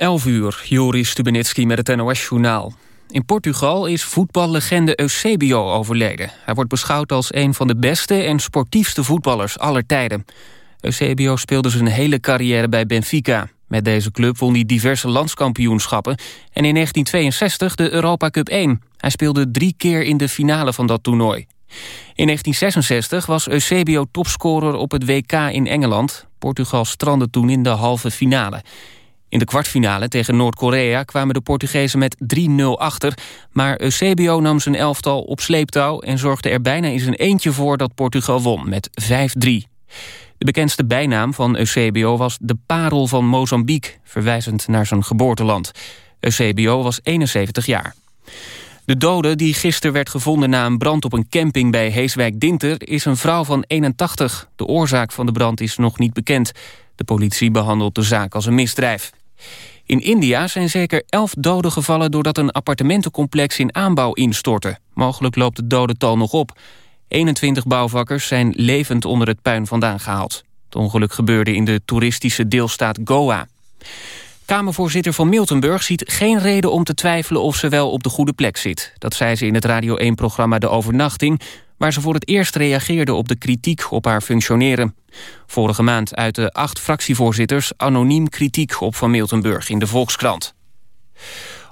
11 uur, Joris Stubenitski met het NOS-journaal. In Portugal is voetballegende Eusebio overleden. Hij wordt beschouwd als een van de beste en sportiefste voetballers aller tijden. Eusebio speelde zijn hele carrière bij Benfica. Met deze club won hij diverse landskampioenschappen... en in 1962 de Europa Cup 1. Hij speelde drie keer in de finale van dat toernooi. In 1966 was Eusebio topscorer op het WK in Engeland. Portugal strandde toen in de halve finale. In de kwartfinale tegen Noord-Korea kwamen de Portugezen met 3-0 achter... maar Eusebio nam zijn elftal op sleeptouw... en zorgde er bijna in zijn eentje voor dat Portugal won met 5-3. De bekendste bijnaam van Eusebio was de parel van Mozambique... verwijzend naar zijn geboorteland. Eusebio was 71 jaar. De dode die gisteren werd gevonden na een brand op een camping bij Heeswijk-Dinter... is een vrouw van 81. De oorzaak van de brand is nog niet bekend. De politie behandelt de zaak als een misdrijf. In India zijn zeker elf doden gevallen doordat een appartementencomplex in aanbouw instortte. Mogelijk loopt het dodental nog op. 21 bouwvakkers zijn levend onder het puin vandaan gehaald. Het ongeluk gebeurde in de toeristische deelstaat Goa. Kamervoorzitter van Miltenburg ziet geen reden om te twijfelen of ze wel op de goede plek zit. Dat zei ze in het Radio 1-programma De Overnachting waar ze voor het eerst reageerde op de kritiek op haar functioneren. Vorige maand uitte acht fractievoorzitters anoniem kritiek op Van Miltenburg in de Volkskrant.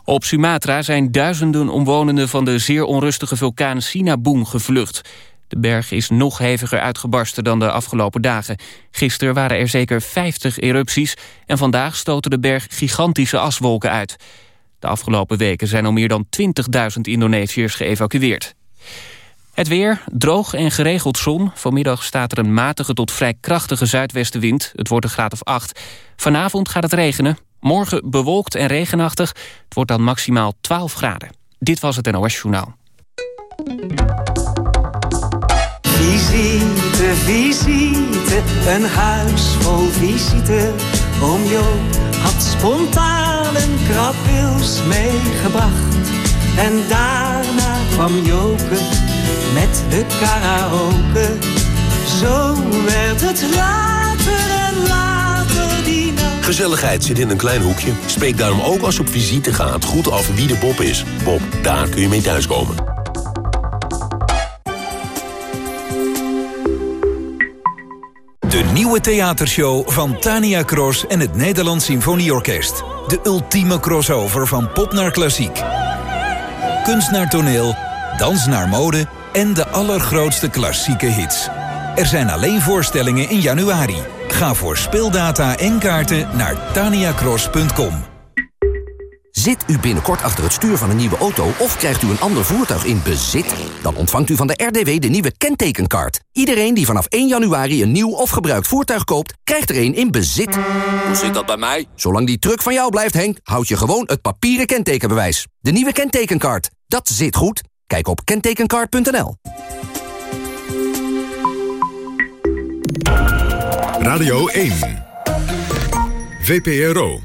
Op Sumatra zijn duizenden omwonenden van de zeer onrustige vulkaan Sinabung gevlucht. De berg is nog heviger uitgebarsten dan de afgelopen dagen. Gisteren waren er zeker 50 erupties en vandaag stoten de berg gigantische aswolken uit. De afgelopen weken zijn al meer dan 20.000 Indonesiërs geëvacueerd. Het weer, droog en geregeld zon. Vanmiddag staat er een matige tot vrij krachtige zuidwestenwind. Het wordt een graad of 8. Vanavond gaat het regenen. Morgen bewolkt en regenachtig. Het wordt dan maximaal 12 graden. Dit was het NOS Journaal. Visite, visite, een huis vol visite. Oom Jo had spontaan een krabwils meegebracht. En daarna kwam Joke met de karaoke. Zo werd het later en later die nacht. Gezelligheid zit in een klein hoekje. Spreek daarom ook als je op visite gaat goed af wie de Bob is. Bob, daar kun je mee thuiskomen. De nieuwe theatershow van Tania Cross en het Nederlands Symfonieorkest. De ultieme crossover van pop naar klassiek. Kunst naar toneel, dans naar mode en de allergrootste klassieke hits. Er zijn alleen voorstellingen in januari. Ga voor speeldata en kaarten naar taniacross.com. Zit u binnenkort achter het stuur van een nieuwe auto of krijgt u een ander voertuig in bezit? Dan ontvangt u van de RDW de nieuwe kentekenkaart. Iedereen die vanaf 1 januari een nieuw of gebruikt voertuig koopt, krijgt er een in bezit. Hoe zit dat bij mij? Zolang die truck van jou blijft, Henk, houd je gewoon het papieren kentekenbewijs. De nieuwe kentekenkaart. Dat zit goed. Kijk op kentekenkaart.nl. Radio 1. VPRO.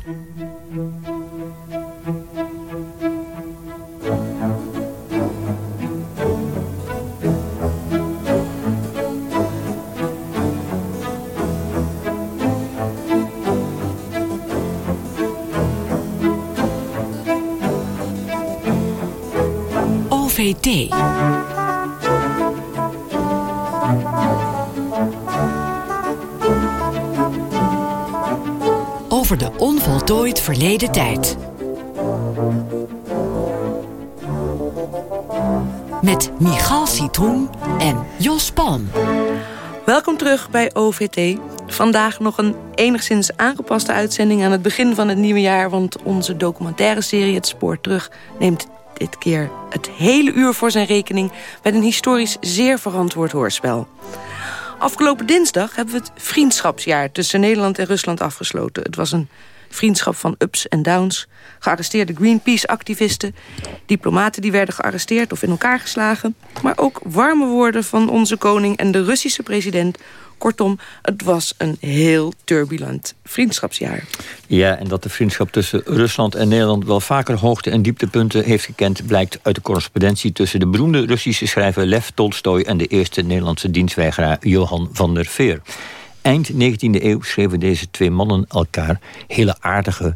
Over de onvoltooid verleden tijd. Met Michal Citroen en Jos Palm. Welkom terug bij OVT. Vandaag nog een enigszins aangepaste uitzending aan het begin van het nieuwe jaar... want onze documentaire serie Het Spoor Terug neemt dit keer het hele uur voor zijn rekening... met een historisch zeer verantwoord hoorspel. Afgelopen dinsdag hebben we het vriendschapsjaar tussen Nederland en Rusland afgesloten. Het was een vriendschap van ups en downs. Gearresteerde Greenpeace-activisten, diplomaten die werden gearresteerd of in elkaar geslagen... maar ook warme woorden van onze koning en de Russische president Kortom, het was een heel turbulent vriendschapsjaar. Ja, en dat de vriendschap tussen Rusland en Nederland... wel vaker hoogte- en dieptepunten heeft gekend... blijkt uit de correspondentie tussen de beroemde Russische schrijver Lev Tolstoy... en de eerste Nederlandse dienstweigeraar Johan van der Veer. Eind 19e eeuw schreven deze twee mannen elkaar hele aardige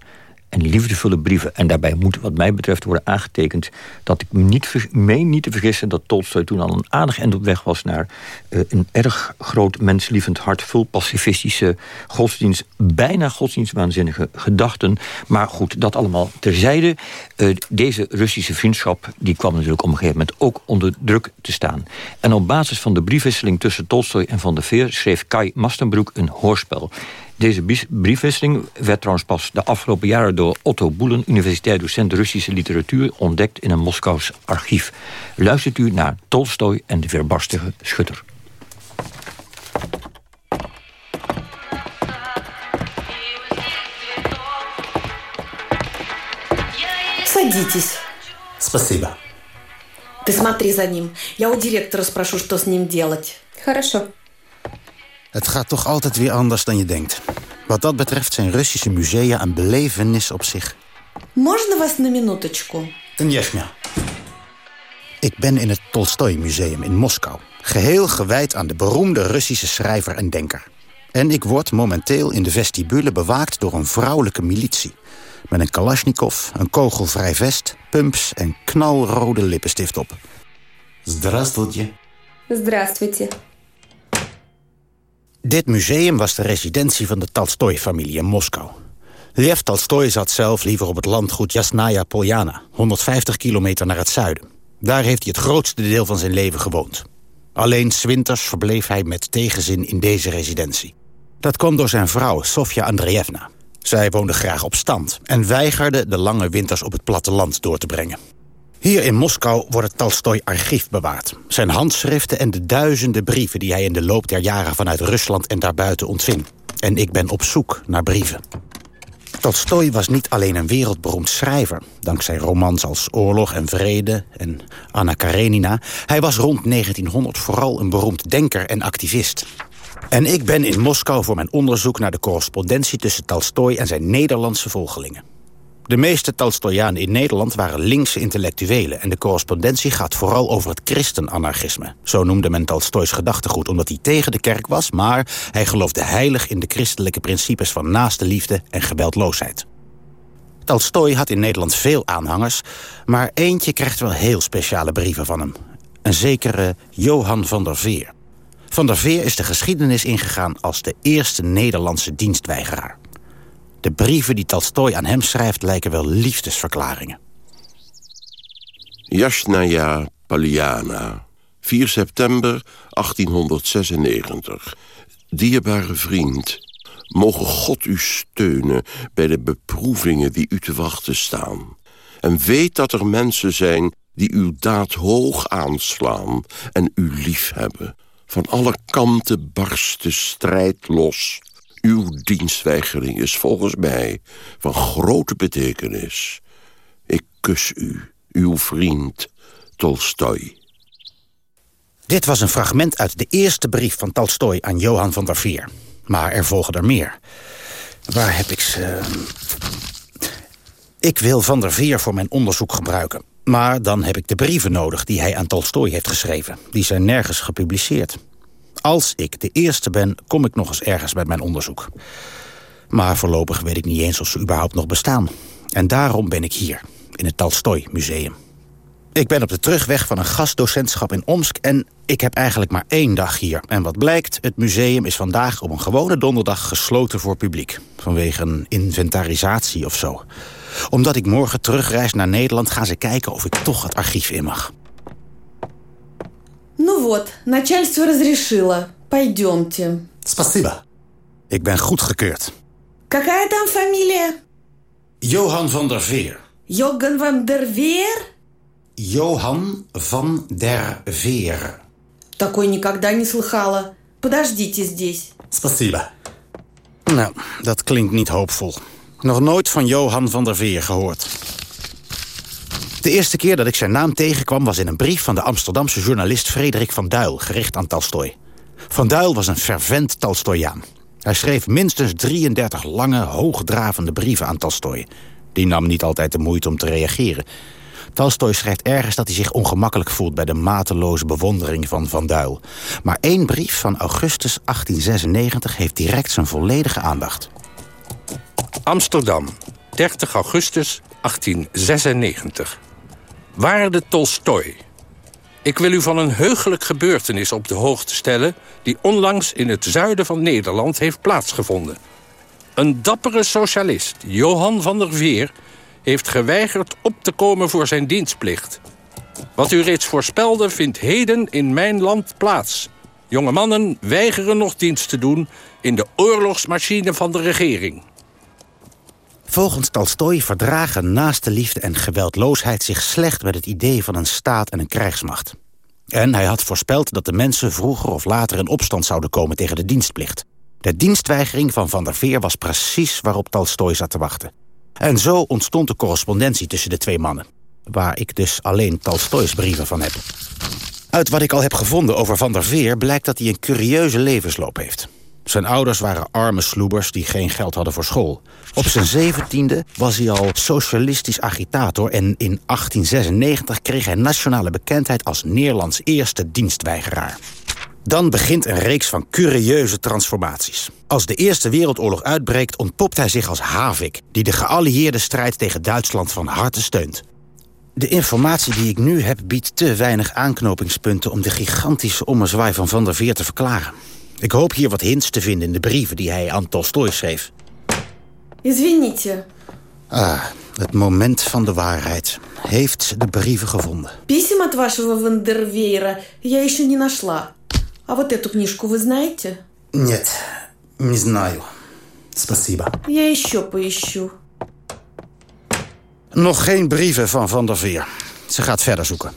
liefdevolle brieven. En daarbij moet wat mij betreft worden aangetekend... dat ik me niet, meen niet te vergissen dat Tolstoy toen al een aardig end op weg was... naar uh, een erg groot menslievend hart... vol pacifistische godsdienst, bijna godsdienstwaanzinnige gedachten. Maar goed, dat allemaal terzijde. Uh, deze Russische vriendschap die kwam natuurlijk op een gegeven moment... ook onder druk te staan. En op basis van de briefwisseling tussen Tolstoy en Van der Veer... schreef Kai Mastenbroek een hoorspel... Deze briefwisseling werd trouwens pas de afgelopen jaren door Otto Boelen... universitair docent Russische literatuur ontdekt in een Moskous archief. Luistert u naar Tolstoy en de weerbarstige schutter. Садитесь. Спасибо. Ты смотри за ним. Я у директора спрошу, что с ним делать. Хорошо. Het gaat toch altijd weer anders dan je denkt. Wat dat betreft zijn Russische musea een belevenis op zich. Можно вас на минуточку? Конечно. Ik ben in het Tolstoy Museum in Moskou. Geheel gewijd aan de beroemde Russische schrijver en denker. En ik word momenteel in de vestibule bewaakt door een vrouwelijke militie. Met een kalasjnikov, een kogelvrij vest, pumps en knalrode lippenstift op. Здравствуйте. Здравствуйте. Dit museum was de residentie van de Tolstoy-familie in Moskou. Lev Tolstoy zat zelf liever op het landgoed Jasnaya Poljana... 150 kilometer naar het zuiden. Daar heeft hij het grootste deel van zijn leven gewoond. Alleen winters verbleef hij met tegenzin in deze residentie. Dat kwam door zijn vrouw, Sofia Andreevna. Zij woonde graag op stand en weigerde de lange winters op het platteland door te brengen. Hier in Moskou wordt het Tolstoy-archief bewaard. Zijn handschriften en de duizenden brieven die hij in de loop der jaren vanuit Rusland en daarbuiten ontving. En ik ben op zoek naar brieven. Tolstoy was niet alleen een wereldberoemd schrijver... dankzij romans als Oorlog en Vrede en Anna Karenina. Hij was rond 1900 vooral een beroemd denker en activist. En ik ben in Moskou voor mijn onderzoek naar de correspondentie... tussen Tolstoy en zijn Nederlandse volgelingen. De meeste Tolstoyanen in Nederland waren linkse intellectuelen... en de correspondentie gaat vooral over het christenanarchisme. Zo noemde men Tolstoys gedachtegoed omdat hij tegen de kerk was... maar hij geloofde heilig in de christelijke principes van naaste liefde en geweldloosheid. Tolstoy had in Nederland veel aanhangers... maar eentje krijgt wel heel speciale brieven van hem. Een zekere Johan van der Veer. Van der Veer is de geschiedenis ingegaan als de eerste Nederlandse dienstweigeraar. De brieven die Tolstoy aan hem schrijft lijken wel liefdesverklaringen. Jasnaya Paliana, 4 september 1896. Dierbare vriend, mogen God u steunen bij de beproevingen die u te wachten staan. En weet dat er mensen zijn die uw daad hoog aanslaan en u liefhebben. Van alle kanten barst de strijd los uw dienstweigering is volgens mij van grote betekenis. Ik kus u, uw vriend Tolstoy. Dit was een fragment uit de eerste brief van Tolstoy aan Johan van der Veer. Maar er volgen er meer. Waar heb ik ze... Ik wil van der Veer voor mijn onderzoek gebruiken. Maar dan heb ik de brieven nodig die hij aan Tolstoy heeft geschreven. Die zijn nergens gepubliceerd. Als ik de eerste ben, kom ik nog eens ergens met mijn onderzoek. Maar voorlopig weet ik niet eens of ze überhaupt nog bestaan. En daarom ben ik hier, in het Tolstoy Museum. Ik ben op de terugweg van een gastdocentschap in Omsk... en ik heb eigenlijk maar één dag hier. En wat blijkt, het museum is vandaag op een gewone donderdag gesloten voor publiek. Vanwege een inventarisatie of zo. Omdat ik morgen terugreis naar Nederland... gaan ze kijken of ik toch het archief in mag. Ну вот, начальство разрешило. Пойдемте. Спасибо. Ik ben goedgekeurd. Какая там фамилия? Johan van der Veer. Johan van der Veer? Johan van der Veer. Такой никогда не слыхала. Подождите здесь. Спасибо. Nou, dat klinkt niet hoopvol. Nog nooit van Johan van der Veer gehoord. De eerste keer dat ik zijn naam tegenkwam was in een brief van de Amsterdamse journalist Frederik van Duil, gericht aan Tolstoy. Van Duil was een fervent Tolstoyaan. Hij schreef minstens 33 lange, hoogdravende brieven aan Tolstoy. Die nam niet altijd de moeite om te reageren. Tolstoy schrijft ergens dat hij zich ongemakkelijk voelt... bij de mateloze bewondering van Van Duil. Maar één brief van augustus 1896 heeft direct zijn volledige aandacht. Amsterdam, 30 augustus 1896. Waarde Tolstoj. Ik wil u van een heugelijk gebeurtenis op de hoogte stellen... die onlangs in het zuiden van Nederland heeft plaatsgevonden. Een dappere socialist, Johan van der Veer... heeft geweigerd op te komen voor zijn dienstplicht. Wat u reeds voorspelde vindt heden in mijn land plaats. Jonge mannen weigeren nog dienst te doen... in de oorlogsmachine van de regering. Volgens Tolstoj verdragen naaste liefde en geweldloosheid zich slecht met het idee van een staat en een krijgsmacht. En hij had voorspeld dat de mensen vroeger of later in opstand zouden komen tegen de dienstplicht. De dienstweigering van Van der Veer was precies waarop Tolstoj zat te wachten. En zo ontstond de correspondentie tussen de twee mannen. Waar ik dus alleen Tolstojs brieven van heb. Uit wat ik al heb gevonden over Van der Veer blijkt dat hij een curieuze levensloop heeft. Zijn ouders waren arme sloebers die geen geld hadden voor school. Op zijn zeventiende was hij al socialistisch agitator... en in 1896 kreeg hij nationale bekendheid als Nederlands eerste dienstweigeraar. Dan begint een reeks van curieuze transformaties. Als de Eerste Wereldoorlog uitbreekt ontpopt hij zich als Havik... die de geallieerde strijd tegen Duitsland van harte steunt. De informatie die ik nu heb biedt te weinig aanknopingspunten... om de gigantische ommezwaai van Van der Veer te verklaren. Ik hoop hier wat hints te vinden in de brieven die hij aan Tolstoy schreef. Извините. Ah, het moment van de waarheid. Heeft de brieven gevonden. Писем от вашего Вандервейра я еще не нашла. А вот эту книжку вы знаете? Нет, не знаю. Спасибо. Я еще поищу. Nog geen brieven van Van der Veer. Ze gaat verder zoeken.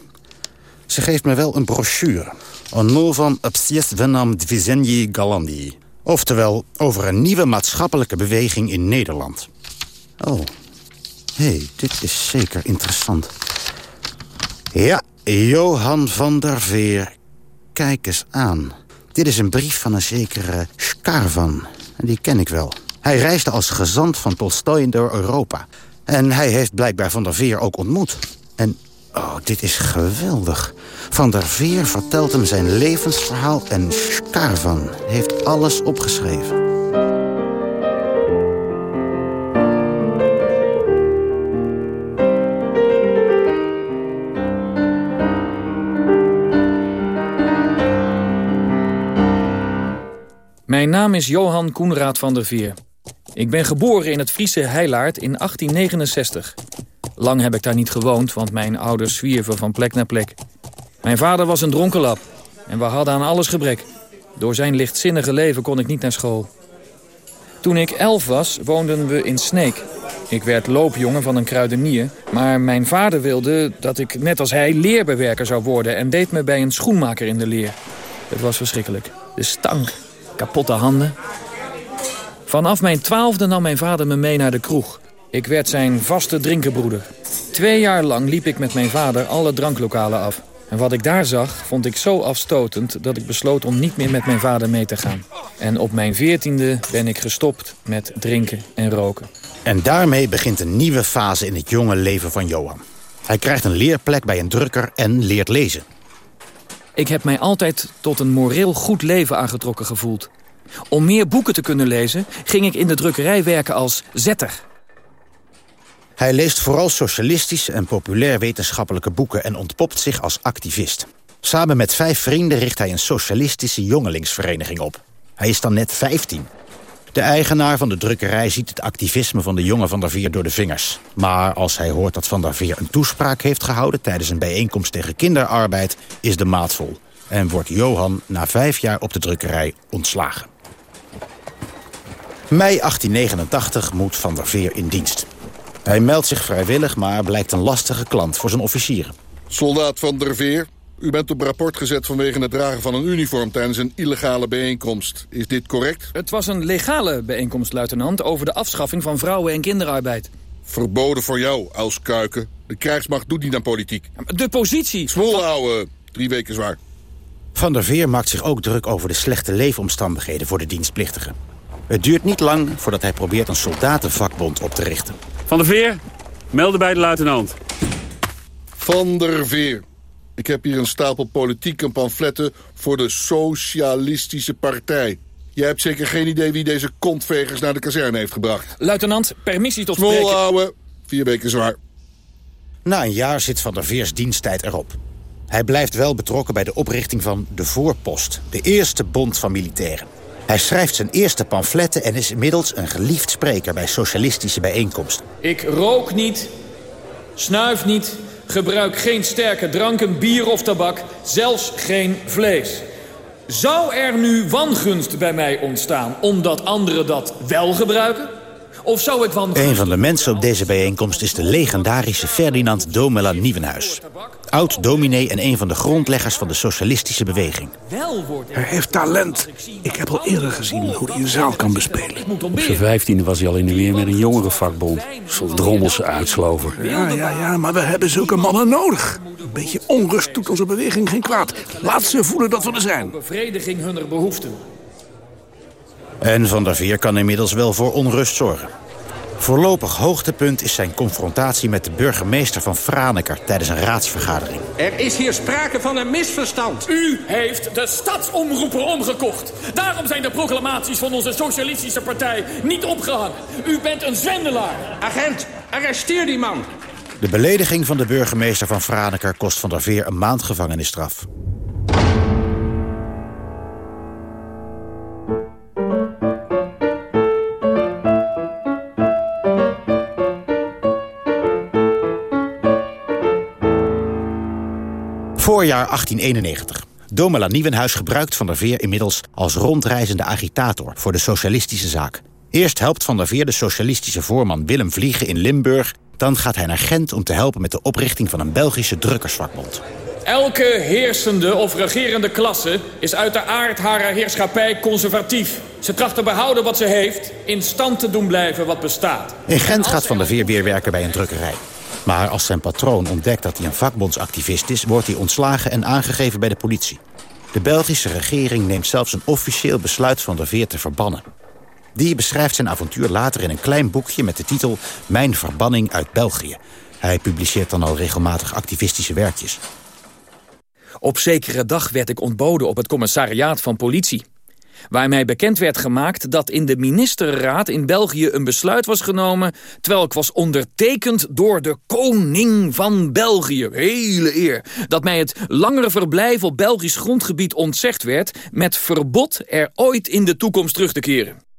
Ze geeft me wel een brochure. een van obsies venam dvizenji galandi. Oftewel, over een nieuwe maatschappelijke beweging in Nederland. Oh, hé, hey, dit is zeker interessant. Ja, Johan van der Veer. Kijk eens aan. Dit is een brief van een zekere Skarvan. Die ken ik wel. Hij reisde als gezant van Tolstoj door Europa. En hij heeft blijkbaar Van der Veer ook ontmoet. En oh, dit is geweldig. Van der Veer vertelt hem zijn levensverhaal... en Skarvan heeft alles opgeschreven. Mijn naam is Johan Koenraad van der Veer. Ik ben geboren in het Friese Heilaard in 1869. Lang heb ik daar niet gewoond, want mijn ouders zwierven van plek naar plek. Mijn vader was een dronkenlap en we hadden aan alles gebrek. Door zijn lichtzinnige leven kon ik niet naar school. Toen ik elf was, woonden we in Sneek. Ik werd loopjongen van een kruidenier, maar mijn vader wilde dat ik net als hij leerbewerker zou worden... en deed me bij een schoenmaker in de leer. Het was verschrikkelijk. De stank, kapotte handen. Vanaf mijn twaalfde nam mijn vader me mee naar de kroeg. Ik werd zijn vaste drinkenbroeder. Twee jaar lang liep ik met mijn vader alle dranklokalen af. En wat ik daar zag, vond ik zo afstotend... dat ik besloot om niet meer met mijn vader mee te gaan. En op mijn veertiende ben ik gestopt met drinken en roken. En daarmee begint een nieuwe fase in het jonge leven van Johan. Hij krijgt een leerplek bij een drukker en leert lezen. Ik heb mij altijd tot een moreel goed leven aangetrokken gevoeld. Om meer boeken te kunnen lezen, ging ik in de drukkerij werken als zetter. Hij leest vooral socialistische en populair wetenschappelijke boeken... en ontpopt zich als activist. Samen met vijf vrienden richt hij een socialistische jongelingsvereniging op. Hij is dan net 15. De eigenaar van de drukkerij ziet het activisme van de jonge Van der Veer door de vingers. Maar als hij hoort dat Van der Veer een toespraak heeft gehouden... tijdens een bijeenkomst tegen kinderarbeid, is de maat vol. En wordt Johan na vijf jaar op de drukkerij ontslagen. Mei 1889 moet Van der Veer in dienst. Hij meldt zich vrijwillig, maar blijkt een lastige klant voor zijn officieren. Soldaat Van der Veer, u bent op rapport gezet vanwege het dragen van een uniform tijdens een illegale bijeenkomst. Is dit correct? Het was een legale bijeenkomst, luitenant, over de afschaffing van vrouwen- en kinderarbeid. Verboden voor jou, Kuiken. De krijgsmacht doet niet aan politiek. De positie... Ouwe. Drie weken zwaar. Van der Veer maakt zich ook druk over de slechte leefomstandigheden voor de dienstplichtigen. Het duurt niet lang voordat hij probeert een soldatenvakbond op te richten. Van der Veer, melden bij de luitenant. Van der Veer. Ik heb hier een stapel politiek en pamfletten voor de Socialistische Partij. Jij hebt zeker geen idee wie deze kontvegers naar de kazerne heeft gebracht. Luitenant, permissie tot spreken. Volhouden. Vier weken zwaar. Na een jaar zit Van der Veers diensttijd erop. Hij blijft wel betrokken bij de oprichting van de Voorpost... de eerste bond van militairen. Hij schrijft zijn eerste pamfletten en is inmiddels een geliefd spreker... bij socialistische bijeenkomsten. Ik rook niet, snuif niet, gebruik geen sterke dranken, bier of tabak, zelfs geen vlees. Zou er nu wangunst bij mij ontstaan omdat anderen dat wel gebruiken? Of zou ik wangunst... Een van de mensen op deze bijeenkomst is de legendarische Ferdinand Domela Nieuwenhuis. Oud-dominee en een van de grondleggers van de socialistische beweging. Hij heeft talent. Ik heb al eerder gezien hoe hij een zaal kan bespelen. Op zijn vijftiende was hij al in de weer met een jongerenvakbond. Zo'n drommelse uitslover. Ja, ja, ja, maar we hebben zulke mannen nodig. Een beetje onrust doet onze beweging geen kwaad. Laat ze voelen dat we er zijn. Bevrediging hunner behoeften. En Van der Veer kan inmiddels wel voor onrust zorgen. Voorlopig hoogtepunt is zijn confrontatie met de burgemeester van Franeker tijdens een raadsvergadering. Er is hier sprake van een misverstand. U heeft de stadsomroeper omgekocht. Daarom zijn de proclamaties van onze socialistische partij niet opgehangen. U bent een zwendelaar. Agent, arresteer die man. De belediging van de burgemeester van Franeker kost Van der Veer een maand gevangenisstraf. Voorjaar 1891. Domela Nieuwenhuis gebruikt Van der Veer inmiddels als rondreizende agitator voor de socialistische zaak. Eerst helpt Van der Veer de socialistische voorman Willem Vliegen in Limburg. Dan gaat hij naar Gent om te helpen met de oprichting van een Belgische drukkersvakbond. Elke heersende of regerende klasse is uit de aard haar heerschappij conservatief. Ze tracht te behouden wat ze heeft, in stand te doen blijven wat bestaat. In Gent gaat Van der Veer weer werken bij een drukkerij. Maar als zijn patroon ontdekt dat hij een vakbondsactivist is... wordt hij ontslagen en aangegeven bij de politie. De Belgische regering neemt zelfs een officieel besluit van der Veer te verbannen. Die beschrijft zijn avontuur later in een klein boekje met de titel... Mijn verbanning uit België. Hij publiceert dan al regelmatig activistische werkjes. Op zekere dag werd ik ontboden op het commissariaat van politie. Waar mij bekend werd gemaakt dat in de ministerraad in België een besluit was genomen... terwijl ik was ondertekend door de koning van België. Hele eer. Dat mij het langere verblijf op Belgisch grondgebied ontzegd werd... met verbod er ooit in de toekomst terug te keren.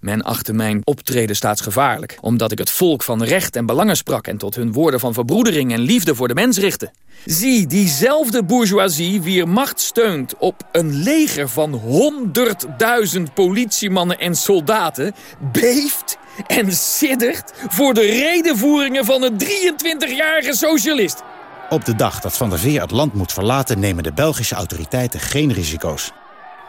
Men achtte mijn optreden staatsgevaarlijk, omdat ik het volk van recht en belangen sprak... en tot hun woorden van verbroedering en liefde voor de mens richtte. Zie, diezelfde bourgeoisie wier macht steunt op een leger van honderdduizend politiemannen en soldaten... beeft en siddert voor de redenvoeringen van een 23-jarige socialist. Op de dag dat Van der Veer het land moet verlaten... nemen de Belgische autoriteiten geen risico's.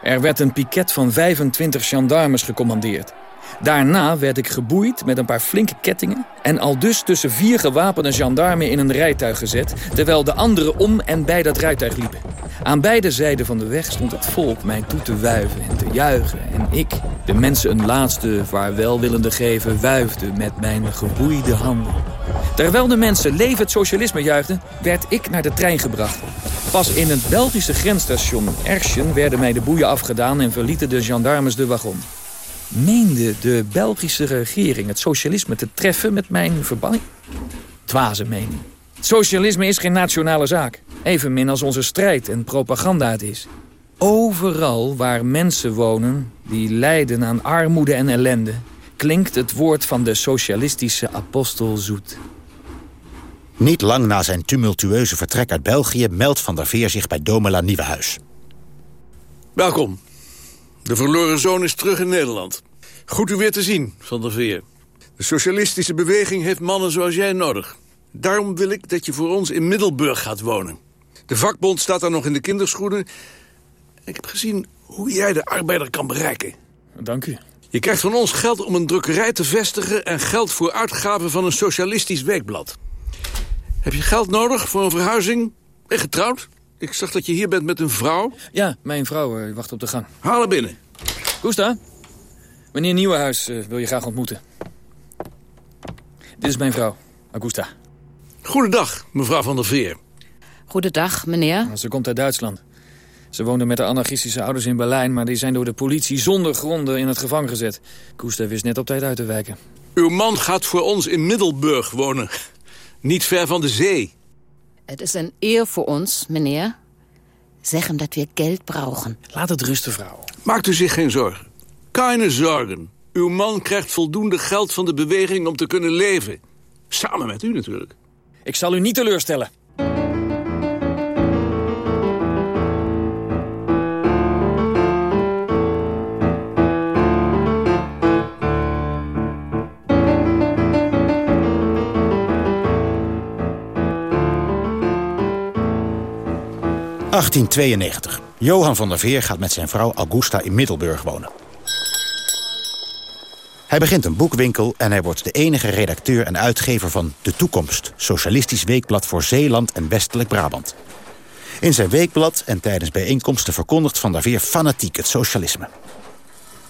Er werd een piket van 25 gendarmes gecommandeerd. Daarna werd ik geboeid met een paar flinke kettingen... en al dus tussen vier gewapende gendarmen in een rijtuig gezet... terwijl de anderen om en bij dat rijtuig liepen. Aan beide zijden van de weg stond het volk mij toe te wuiven en te juichen... en ik, de mensen een laatste vaarwel willende geven... wuifde met mijn geboeide handen. Terwijl de mensen leven het socialisme juichten, werd ik naar de trein gebracht. Pas in het Belgische grensstation Erschen werden mij de boeien afgedaan... en verlieten de gendarmes de wagon. Meende de Belgische regering het socialisme te treffen met mijn verbanning? Dwaze mening. Socialisme is geen nationale zaak. Evenmin als onze strijd en propaganda het is. Overal waar mensen wonen die lijden aan armoede en ellende... klinkt het woord van de socialistische apostel zoet. Niet lang na zijn tumultueuze vertrek uit België... meldt Van der Veer zich bij Domela Nieuwenhuis. Welkom. De verloren zoon is terug in Nederland. Goed u weer te zien, Van der Veer. De socialistische beweging heeft mannen zoals jij nodig. Daarom wil ik dat je voor ons in Middelburg gaat wonen. De vakbond staat daar nog in de kinderschoenen. Ik heb gezien hoe jij de arbeider kan bereiken. Dank u. Je krijgt van ons geld om een drukkerij te vestigen... en geld voor uitgaven van een socialistisch weekblad. Heb je geld nodig voor een verhuizing? Ben getrouwd? Ik zag dat je hier bent met een vrouw. Ja, mijn vrouw uh, wacht op de gang. Haal haar binnen. Gusta, meneer Nieuwenhuis uh, wil je graag ontmoeten. Dit is mijn vrouw, Augusta. Goedendag, mevrouw van der Veer. Goedendag, meneer. Ze komt uit Duitsland. Ze woonde met haar anarchistische ouders in Berlijn... maar die zijn door de politie zonder gronden in het gevangen gezet. Gustav wist net op tijd uit te wijken. Uw man gaat voor ons in Middelburg wonen. Niet ver van de zee. Het is een eer voor ons, meneer. Zeg hem dat we geld brauchen. Laat het rusten, vrouw. Maakt u zich geen zorgen. Keine zorgen. Uw man krijgt voldoende geld van de beweging om te kunnen leven. Samen met u natuurlijk. Ik zal u niet teleurstellen. ...1892. Johan van der Veer gaat met zijn vrouw Augusta in Middelburg wonen. Hij begint een boekwinkel en hij wordt de enige redacteur en uitgever van De Toekomst... Socialistisch Weekblad voor Zeeland en Westelijk Brabant. In zijn weekblad en tijdens bijeenkomsten verkondigt Van der Veer fanatiek het socialisme.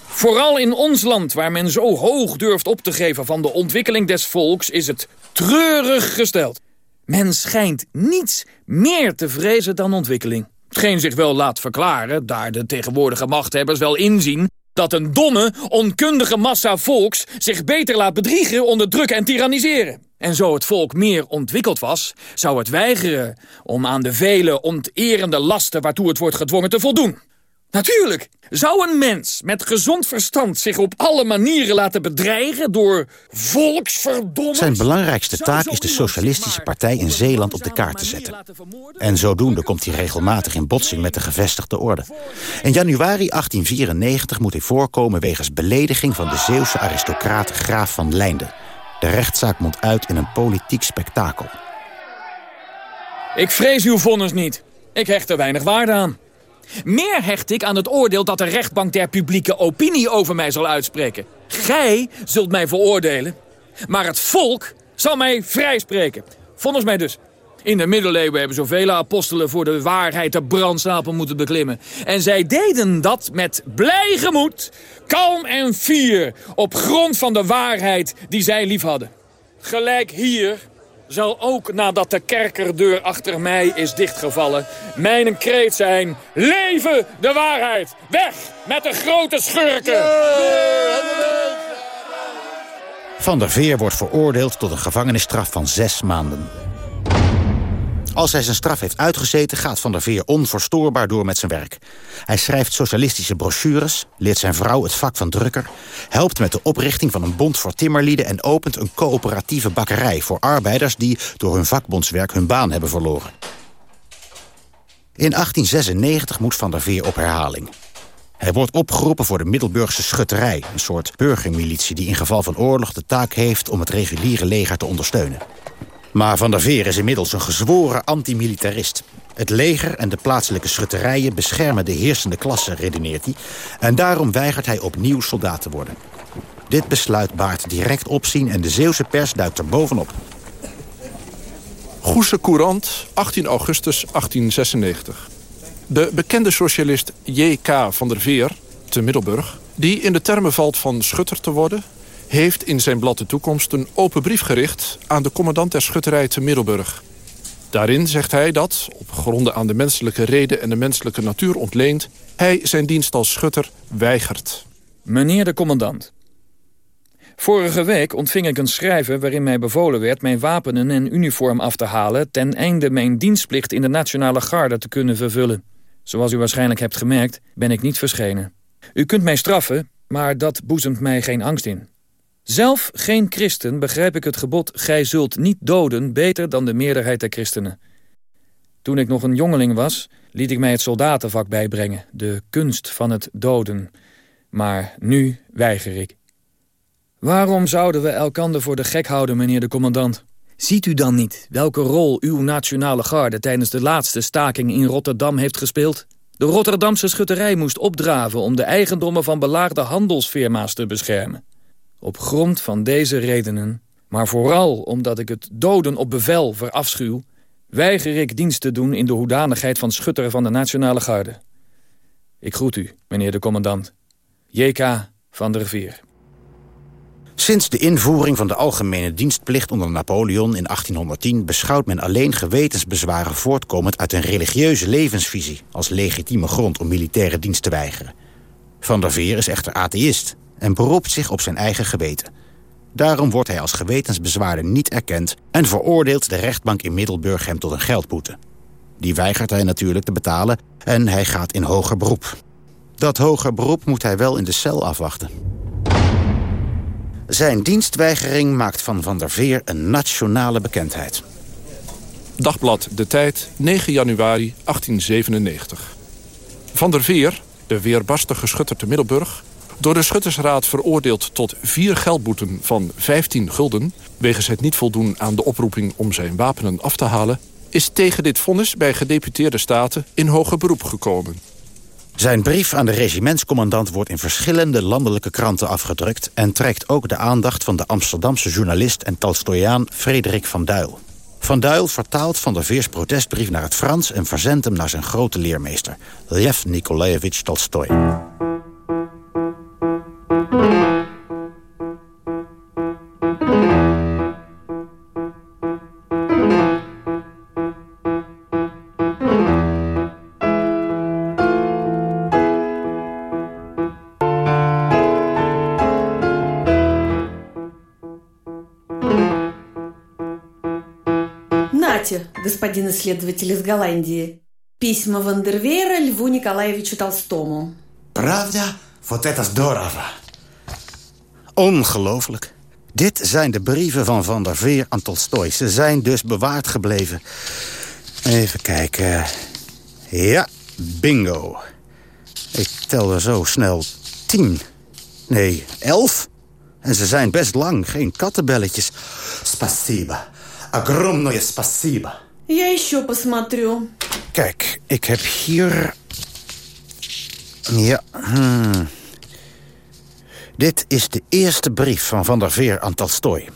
Vooral in ons land, waar men zo hoog durft op te geven van de ontwikkeling des volks, is het treurig gesteld. Men schijnt niets meer te vrezen dan ontwikkeling. Hetgeen zich wel laat verklaren, daar de tegenwoordige machthebbers wel inzien dat een domme, onkundige massa volks zich beter laat bedriegen, onderdrukken en tyranniseren. En zo het volk meer ontwikkeld was, zou het weigeren om aan de vele onterende lasten waartoe het wordt gedwongen te voldoen. Natuurlijk, zou een mens met gezond verstand zich op alle manieren laten bedreigen door volksverdommers? Zijn belangrijkste taak is de Socialistische Partij in Zeeland op de kaart te zetten. En zodoende komt hij regelmatig in botsing met de gevestigde orde. In januari 1894 moet hij voorkomen wegens belediging van de Zeeuwse aristocraat Graaf van Leinden. De rechtszaak mondt uit in een politiek spektakel. Ik vrees uw vonnis niet. Ik hecht er weinig waarde aan. Meer hecht ik aan het oordeel dat de rechtbank der publieke opinie over mij zal uitspreken. Gij zult mij veroordelen, maar het volk zal mij vrijspreken. Vonnis mij dus. In de middeleeuwen hebben zoveel apostelen voor de waarheid de brandstapel moeten beklimmen. En zij deden dat met blij gemoed, kalm en fier, op grond van de waarheid die zij lief hadden. Gelijk hier zal ook nadat de kerkerdeur achter mij is dichtgevallen... mijn kreet zijn, leven de waarheid! Weg met de grote schurken! Van der Veer wordt veroordeeld tot een gevangenisstraf van zes maanden. Als hij zijn straf heeft uitgezeten, gaat Van der Veer onverstoorbaar door met zijn werk. Hij schrijft socialistische brochures, leert zijn vrouw het vak van drukker... helpt met de oprichting van een bond voor timmerlieden... en opent een coöperatieve bakkerij voor arbeiders... die door hun vakbondswerk hun baan hebben verloren. In 1896 moet Van der Veer op herhaling. Hij wordt opgeroepen voor de Middelburgse schutterij... een soort burgermilitie die in geval van oorlog de taak heeft... om het reguliere leger te ondersteunen. Maar Van der Veer is inmiddels een gezworen antimilitarist. Het leger en de plaatselijke schutterijen beschermen de heersende klasse, redeneert hij. En daarom weigert hij opnieuw soldaat te worden. Dit besluit baart direct opzien en de Zeeuwse pers duikt er bovenop. Goese Courant, 18 augustus 1896. De bekende socialist J.K. van der Veer, te Middelburg... die in de termen valt van schutter te worden heeft in zijn blad De Toekomst een open brief gericht... aan de commandant der schutterij te Middelburg. Daarin zegt hij dat, op gronden aan de menselijke reden... en de menselijke natuur ontleend... hij zijn dienst als schutter weigert. Meneer de commandant. Vorige week ontving ik een schrijven waarin mij bevolen werd... mijn wapenen en uniform af te halen... ten einde mijn dienstplicht in de Nationale Garde te kunnen vervullen. Zoals u waarschijnlijk hebt gemerkt, ben ik niet verschenen. U kunt mij straffen, maar dat boezemt mij geen angst in. Zelf geen christen begrijp ik het gebod... gij zult niet doden beter dan de meerderheid der christenen. Toen ik nog een jongeling was, liet ik mij het soldatenvak bijbrengen... de kunst van het doden. Maar nu weiger ik. Waarom zouden we elkander voor de gek houden, meneer de commandant? Ziet u dan niet welke rol uw nationale garde... tijdens de laatste staking in Rotterdam heeft gespeeld? De Rotterdamse schutterij moest opdraven... om de eigendommen van belaagde handelsfirma's te beschermen. Op grond van deze redenen, maar vooral omdat ik het doden op bevel verafschuw... weiger ik dienst te doen in de hoedanigheid van schutter van de Nationale Garde. Ik groet u, meneer de commandant. J.K. van der Veer. Sinds de invoering van de algemene dienstplicht onder Napoleon in 1810... beschouwt men alleen gewetensbezwaren voortkomend uit een religieuze levensvisie... als legitieme grond om militaire dienst te weigeren. Van der Veer is echter atheïst en beroept zich op zijn eigen geweten. Daarom wordt hij als gewetensbezwaarder niet erkend... en veroordeelt de rechtbank in Middelburg hem tot een geldboete. Die weigert hij natuurlijk te betalen en hij gaat in hoger beroep. Dat hoger beroep moet hij wel in de cel afwachten. Zijn dienstweigering maakt van Van der Veer een nationale bekendheid. Dagblad De Tijd, 9 januari 1897. Van der Veer, de weerbarstige schutter te Middelburg... door de Schuttersraad veroordeeld tot vier geldboeten van 15 gulden... wegens het niet voldoen aan de oproeping om zijn wapenen af te halen... is tegen dit vonnis bij gedeputeerde staten in hoger beroep gekomen. Zijn brief aan de regimentscommandant wordt in verschillende landelijke kranten afgedrukt... en trekt ook de aandacht van de Amsterdamse journalist en Tolstoyaan Frederik van Duil. Van Duil vertaalt Van der Veers protestbrief naar het Frans... en verzendt hem naar zijn grote leermeester, Lev Nikolaevich Tolstoy. Нате, господин исследователь из Голландии. Письма Вандервеера Льву Николаевичу Толстому. Правда? Вот это здорово. Ongelooflijk. Dit zijn de brieven van Van der Veer aan Tolstoy. Ze zijn dus bewaard gebleven. Even kijken. Ja, bingo. Ik tel er zo snel tien. Nee, elf. En ze zijn best lang, geen kattenbelletjes. Spasiba. Огромное спасибо. Я еще посмотрю. Kijk, ik heb hier... Ja, hmm. Dit is de eerste brief van Van der Veer aan Tolstoy.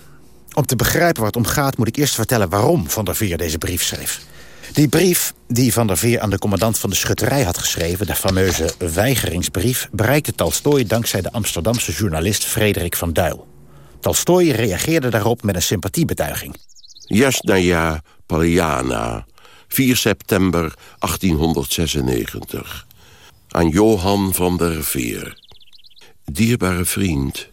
Om te begrijpen waar het om gaat... moet ik eerst vertellen waarom Van der Veer deze brief schreef. Die brief die Van der Veer aan de commandant van de schutterij had geschreven... de fameuze weigeringsbrief... bereikte Tolstoy dankzij de Amsterdamse journalist Frederik van Duil. Tolstoy reageerde daarop met een sympathiebetuiging. Jasnaya Paljana, 4 september 1896. Aan Johan van der Veer. Dierbare vriend,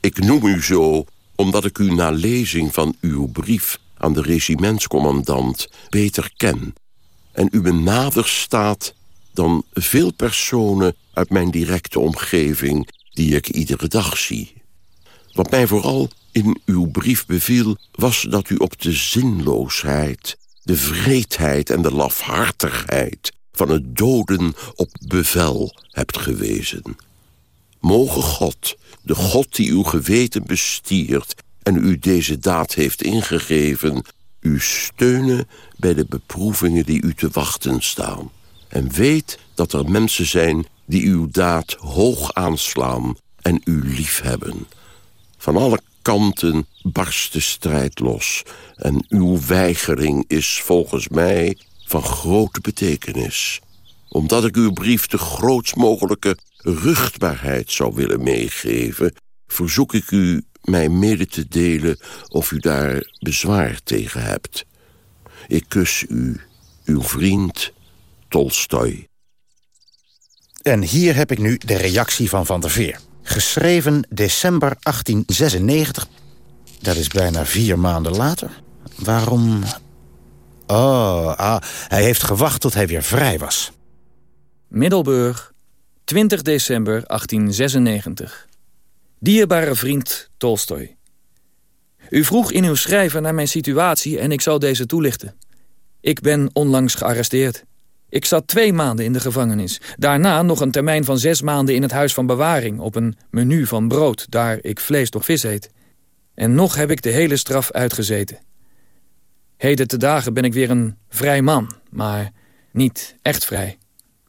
ik noem u zo omdat ik u na lezing van uw brief aan de regimentscommandant beter ken en u me nader staat dan veel personen uit mijn directe omgeving die ik iedere dag zie. Wat mij vooral in uw brief beviel... was dat u op de zinloosheid, de vreedheid en de lafhartigheid... van het doden op bevel hebt gewezen. Mogen God, de God die uw geweten bestiert... en u deze daad heeft ingegeven... u steunen bij de beproevingen die u te wachten staan. En weet dat er mensen zijn die uw daad hoog aanslaan en u liefhebben. Van alle kanten barst de strijd los. En uw weigering is volgens mij van grote betekenis. Omdat ik uw brief de grootst mogelijke ruchtbaarheid zou willen meegeven... verzoek ik u mij mede te delen of u daar bezwaar tegen hebt. Ik kus u, uw vriend Tolstoy. En hier heb ik nu de reactie van Van der Veer. Geschreven december 1896. Dat is bijna vier maanden later. Waarom... Oh, ah, hij heeft gewacht tot hij weer vrij was. Middelburg, 20 december 1896. Dierbare vriend Tolstoy. U vroeg in uw schrijven naar mijn situatie en ik zal deze toelichten. Ik ben onlangs gearresteerd. Ik zat twee maanden in de gevangenis. Daarna nog een termijn van zes maanden in het huis van bewaring... op een menu van brood, daar ik vlees toch vis eet. En nog heb ik de hele straf uitgezeten. Heden te dagen ben ik weer een vrij man, maar niet echt vrij.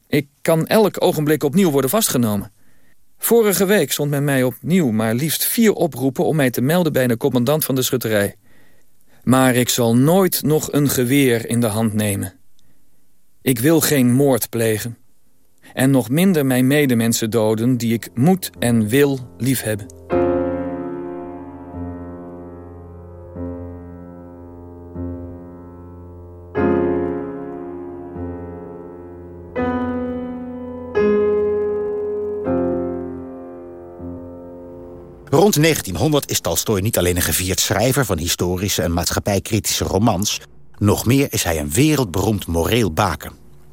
Ik kan elk ogenblik opnieuw worden vastgenomen. Vorige week stond men mij opnieuw maar liefst vier oproepen... om mij te melden bij de commandant van de schutterij. Maar ik zal nooit nog een geweer in de hand nemen. Ik wil geen moord plegen. En nog minder mijn medemensen doden die ik moet en wil liefhebben. Rond 1900 is Tolstoy niet alleen een gevierd schrijver van historische en maatschappijkritische romans nog meer is hij een wereldberoemd moreel baken.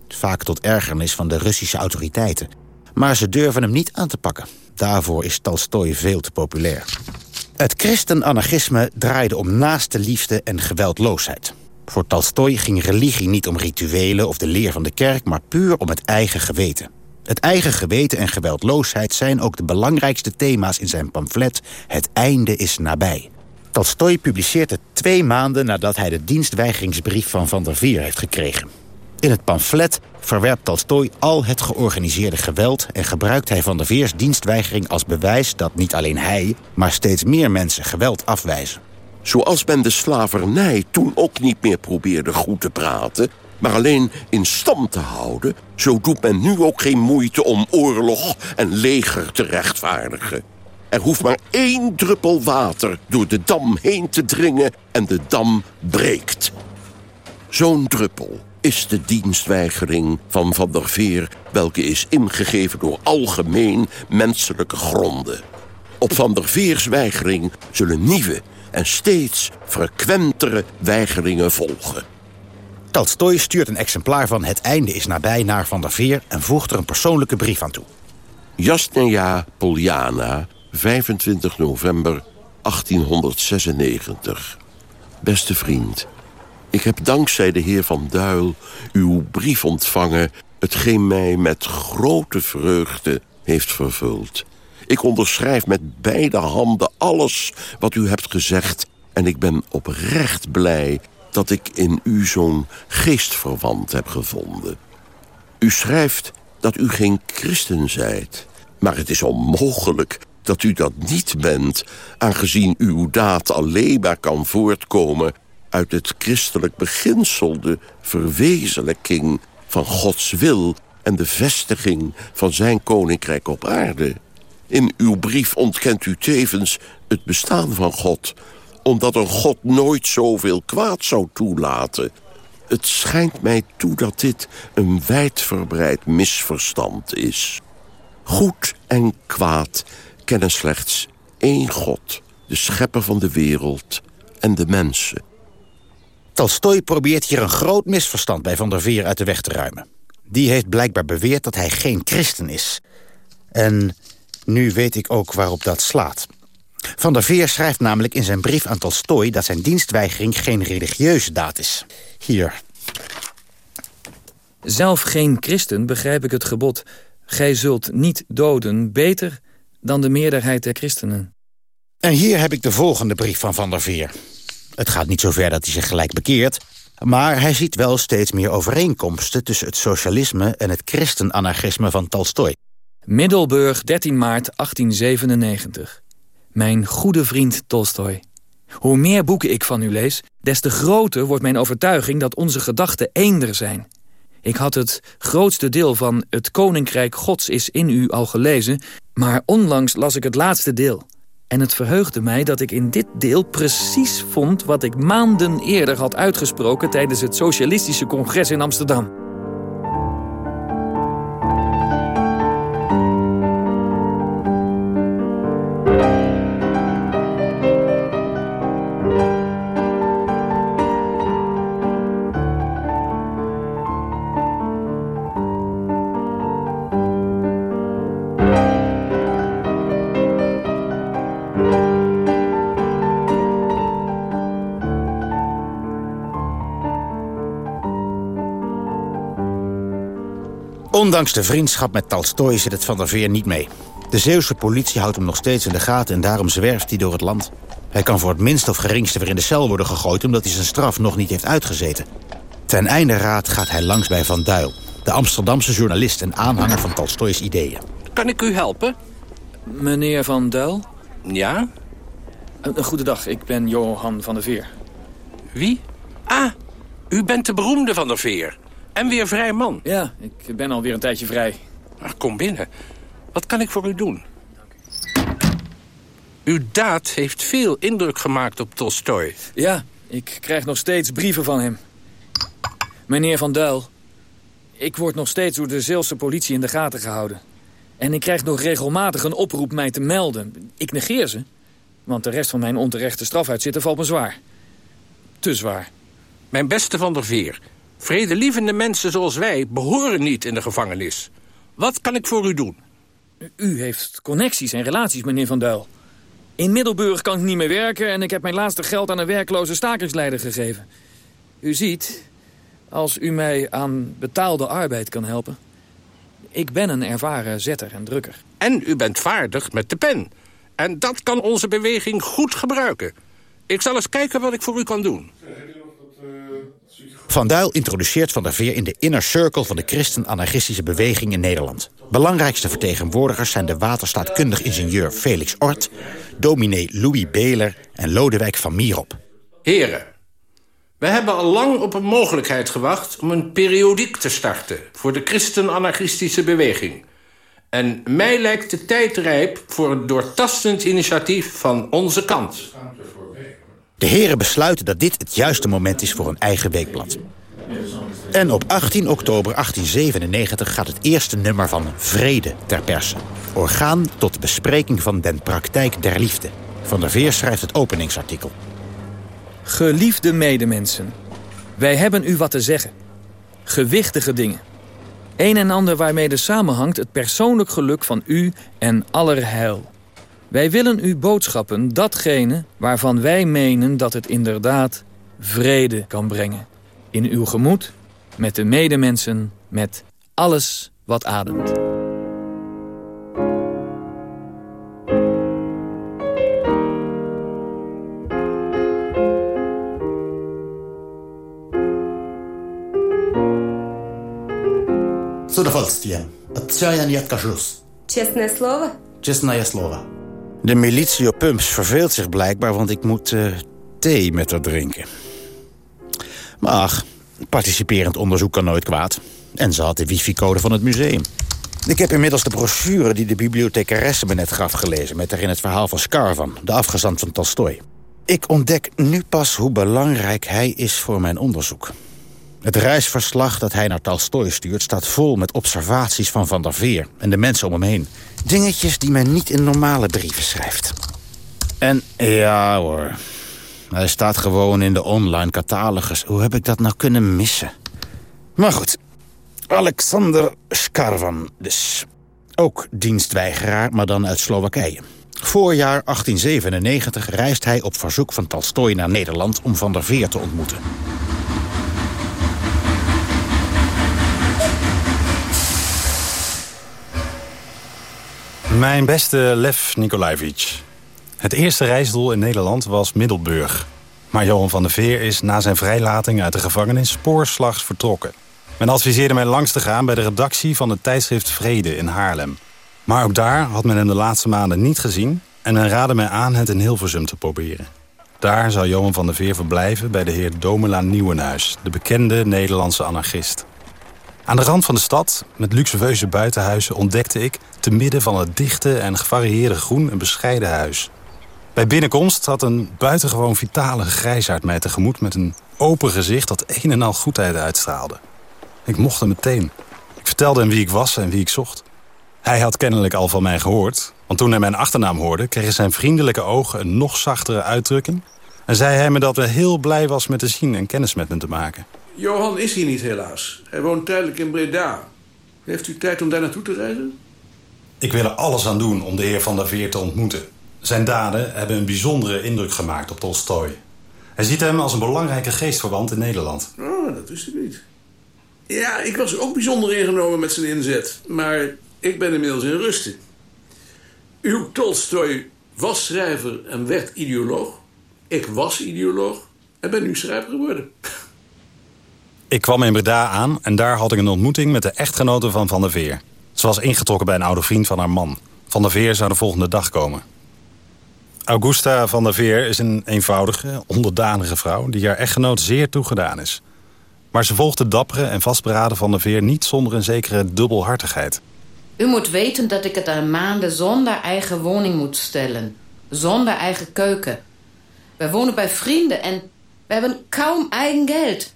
Vaak tot ergernis van de Russische autoriteiten. Maar ze durven hem niet aan te pakken. Daarvoor is Tolstoy veel te populair. Het christenanarchisme draaide om naaste liefde en geweldloosheid. Voor Tolstoy ging religie niet om rituelen of de leer van de kerk... maar puur om het eigen geweten. Het eigen geweten en geweldloosheid zijn ook de belangrijkste thema's in zijn pamflet Het einde is nabij. Tolstoy publiceert het twee maanden nadat hij de dienstweigeringsbrief van Van der Veer heeft gekregen. In het pamflet verwerpt Tolstoy al het georganiseerde geweld... en gebruikt hij Van der Veers dienstweigering als bewijs dat niet alleen hij... maar steeds meer mensen geweld afwijzen. Zoals men de slavernij toen ook niet meer probeerde goed te praten... maar alleen in stand te houden... zo doet men nu ook geen moeite om oorlog en leger te rechtvaardigen. Er hoeft maar één druppel water door de dam heen te dringen... en de dam breekt. Zo'n druppel is de dienstweigering van Van der Veer... welke is ingegeven door algemeen menselijke gronden. Op Van der Veers weigering zullen nieuwe en steeds frequentere weigeringen volgen. Tolstoy stuurt een exemplaar van Het einde is nabij naar Van der Veer... en voegt er een persoonlijke brief aan toe. Jasnaya Poljana, 25 november 1896. Beste vriend, ik heb dankzij de heer Van Duil uw brief ontvangen... hetgeen mij met grote vreugde heeft vervuld. Ik onderschrijf met beide handen alles wat u hebt gezegd... en ik ben oprecht blij dat ik in u zo'n geestverwant heb gevonden. U schrijft dat u geen christen zijt, maar het is onmogelijk dat u dat niet bent... aangezien uw daad alleen maar kan voortkomen uit het christelijk beginsel... de verwezenlijking van Gods wil en de vestiging van zijn koninkrijk op aarde. In uw brief ontkent u tevens het bestaan van God... omdat een God nooit zoveel kwaad zou toelaten. Het schijnt mij toe dat dit een wijdverbreid misverstand is. Goed en kwaad kennen slechts één God... de schepper van de wereld en de mensen. Tolstoy probeert hier een groot misverstand bij Van der Veer uit de weg te ruimen. Die heeft blijkbaar beweerd dat hij geen christen is. En nu weet ik ook waarop dat slaat. Van der Veer schrijft namelijk in zijn brief aan Tolstoy... dat zijn dienstweigering geen religieuze daad is. Hier. Zelf geen christen begrijp ik het gebod... gij zult niet doden beter dan de meerderheid der christenen. En hier heb ik de volgende brief van Van der Veer. Het gaat niet zover dat hij zich gelijk bekeert... maar hij ziet wel steeds meer overeenkomsten... tussen het socialisme en het christenanarchisme van Tolstoy. Middelburg, 13 maart 1897. Mijn goede vriend Tolstoy. Hoe meer boeken ik van u lees, des te groter wordt mijn overtuiging dat onze gedachten eender zijn. Ik had het grootste deel van Het Koninkrijk Gods is in u al gelezen, maar onlangs las ik het laatste deel. En het verheugde mij dat ik in dit deel precies vond wat ik maanden eerder had uitgesproken tijdens het Socialistische Congres in Amsterdam. Ondanks de vriendschap met Tolstoy zit het Van der Veer niet mee. De Zeeuwse politie houdt hem nog steeds in de gaten... en daarom zwerft hij door het land. Hij kan voor het minst of geringste weer in de cel worden gegooid... omdat hij zijn straf nog niet heeft uitgezeten. Ten einde raad gaat hij langs bij Van Duil... de Amsterdamse journalist en aanhanger van Tolstoys ideeën. Kan ik u helpen? Meneer Van Duil? Ja? Een goede dag, ik ben Johan van der Veer. Wie? Ah, u bent de beroemde van der Veer. En weer vrij man. Ja, ik ben alweer een tijdje vrij. Ach, kom binnen. Wat kan ik voor u doen? Uw daad heeft veel indruk gemaakt op Tolstoy. Ja, ik krijg nog steeds brieven van hem. Meneer Van Duil, ik word nog steeds door de Zeelse politie in de gaten gehouden. En ik krijg nog regelmatig een oproep mij te melden. Ik negeer ze, want de rest van mijn onterechte strafuitzitten valt me zwaar. Te zwaar. Mijn beste Van der Veer, vredelievende mensen zoals wij behoren niet in de gevangenis. Wat kan ik voor u doen? U heeft connecties en relaties, meneer Van Duil. In Middelburg kan ik niet meer werken... en ik heb mijn laatste geld aan een werkloze stakingsleider gegeven. U ziet, als u mij aan betaalde arbeid kan helpen... ik ben een ervaren zetter en drukker. En u bent vaardig met de pen. En dat kan onze beweging goed gebruiken. Ik zal eens kijken wat ik voor u kan doen. Van Duil introduceert Van der Veer in de inner circle van de christen-anarchistische beweging in Nederland. Belangrijkste vertegenwoordigers zijn de waterstaatkundig ingenieur Felix Ort, dominee Louis Beler en Lodewijk van Mierop. Heren, we hebben al lang op een mogelijkheid gewacht om een periodiek te starten voor de christen-anarchistische beweging. En mij lijkt de tijd rijp voor een doortastend initiatief van onze kant. De heren besluiten dat dit het juiste moment is voor een eigen weekblad. En op 18 oktober 1897 gaat het eerste nummer van Vrede ter perse. Orgaan tot de bespreking van den praktijk der liefde. Van der Veer schrijft het openingsartikel. Geliefde medemensen, wij hebben u wat te zeggen. Gewichtige dingen. Een en ander waarmee de samenhangt het persoonlijk geluk van u en aller heil. Wij willen u boodschappen datgene waarvan wij menen dat het inderdaad vrede kan brengen. In uw gemoed, met de medemensen, met alles wat ademt. С удовольствием. Отчаян я откажусь. Честное слово? Честное слово. De militie op Pumps verveelt zich blijkbaar, want ik moet eh, thee met haar drinken. Maar ach, participerend onderzoek kan nooit kwaad. En ze had de wifi-code van het museum. Ik heb inmiddels de brochure die de bibliothecaresse me net gaf gelezen... met daarin het verhaal van Scarvan, de afgezant van Tolstoy. Ik ontdek nu pas hoe belangrijk hij is voor mijn onderzoek. Het reisverslag dat hij naar Tolstoy stuurt... staat vol met observaties van Van der Veer en de mensen om hem heen. Dingetjes die men niet in normale brieven schrijft. En ja hoor, hij staat gewoon in de online catalogus. Hoe heb ik dat nou kunnen missen? Maar goed, Alexander Skarvan dus. Ook dienstweigeraar, maar dan uit Slowakije. Voorjaar 1897 reist hij op verzoek van Tolstoy naar Nederland... om Van der Veer te ontmoeten. Mijn beste Lev Nikolaevich. Het eerste reisdoel in Nederland was Middelburg. Maar Johan van der Veer is na zijn vrijlating uit de gevangenis spoorslags vertrokken. Men adviseerde mij langs te gaan bij de redactie van het tijdschrift Vrede in Haarlem. Maar ook daar had men hem de laatste maanden niet gezien... en men raadde mij aan het in Hilversum te proberen. Daar zou Johan van der Veer verblijven bij de heer Domela Nieuwenhuis... de bekende Nederlandse anarchist. Aan de rand van de stad, met luxueuze buitenhuizen... ontdekte ik, te midden van het dichte en gevarieerde groen... een bescheiden huis. Bij binnenkomst had een buitengewoon vitale grijsaard mij tegemoet... met een open gezicht dat een en al goedheid uitstraalde. Ik mocht hem meteen. Ik vertelde hem wie ik was en wie ik zocht. Hij had kennelijk al van mij gehoord... want toen hij mijn achternaam hoorde... kregen zijn vriendelijke ogen een nog zachtere uitdrukking... en zei hij me dat hij heel blij was met te zien en kennis met me te maken. Johan is hier niet helaas. Hij woont tijdelijk in Breda. Heeft u tijd om daar naartoe te reizen? Ik wil er alles aan doen om de heer Van der Veer te ontmoeten. Zijn daden hebben een bijzondere indruk gemaakt op Tolstoy. Hij ziet hem als een belangrijke geestverwant in Nederland. Oh, dat wist ik niet. Ja, ik was ook bijzonder ingenomen met zijn inzet. Maar ik ben inmiddels in rusten. Uw Tolstoy was schrijver en werd ideoloog. Ik was ideoloog en ben nu schrijver geworden. Ik kwam in Breda aan en daar had ik een ontmoeting met de echtgenote van Van der Veer. Ze was ingetrokken bij een oude vriend van haar man. Van der Veer zou de volgende dag komen. Augusta van der Veer is een eenvoudige, onderdanige vrouw... die haar echtgenoot zeer toegedaan is. Maar ze volgt de dappere en vastberaden van der Veer... niet zonder een zekere dubbelhartigheid. U moet weten dat ik het aan maanden zonder eigen woning moet stellen. Zonder eigen keuken. Wij wonen bij vrienden en we hebben kaum eigen geld.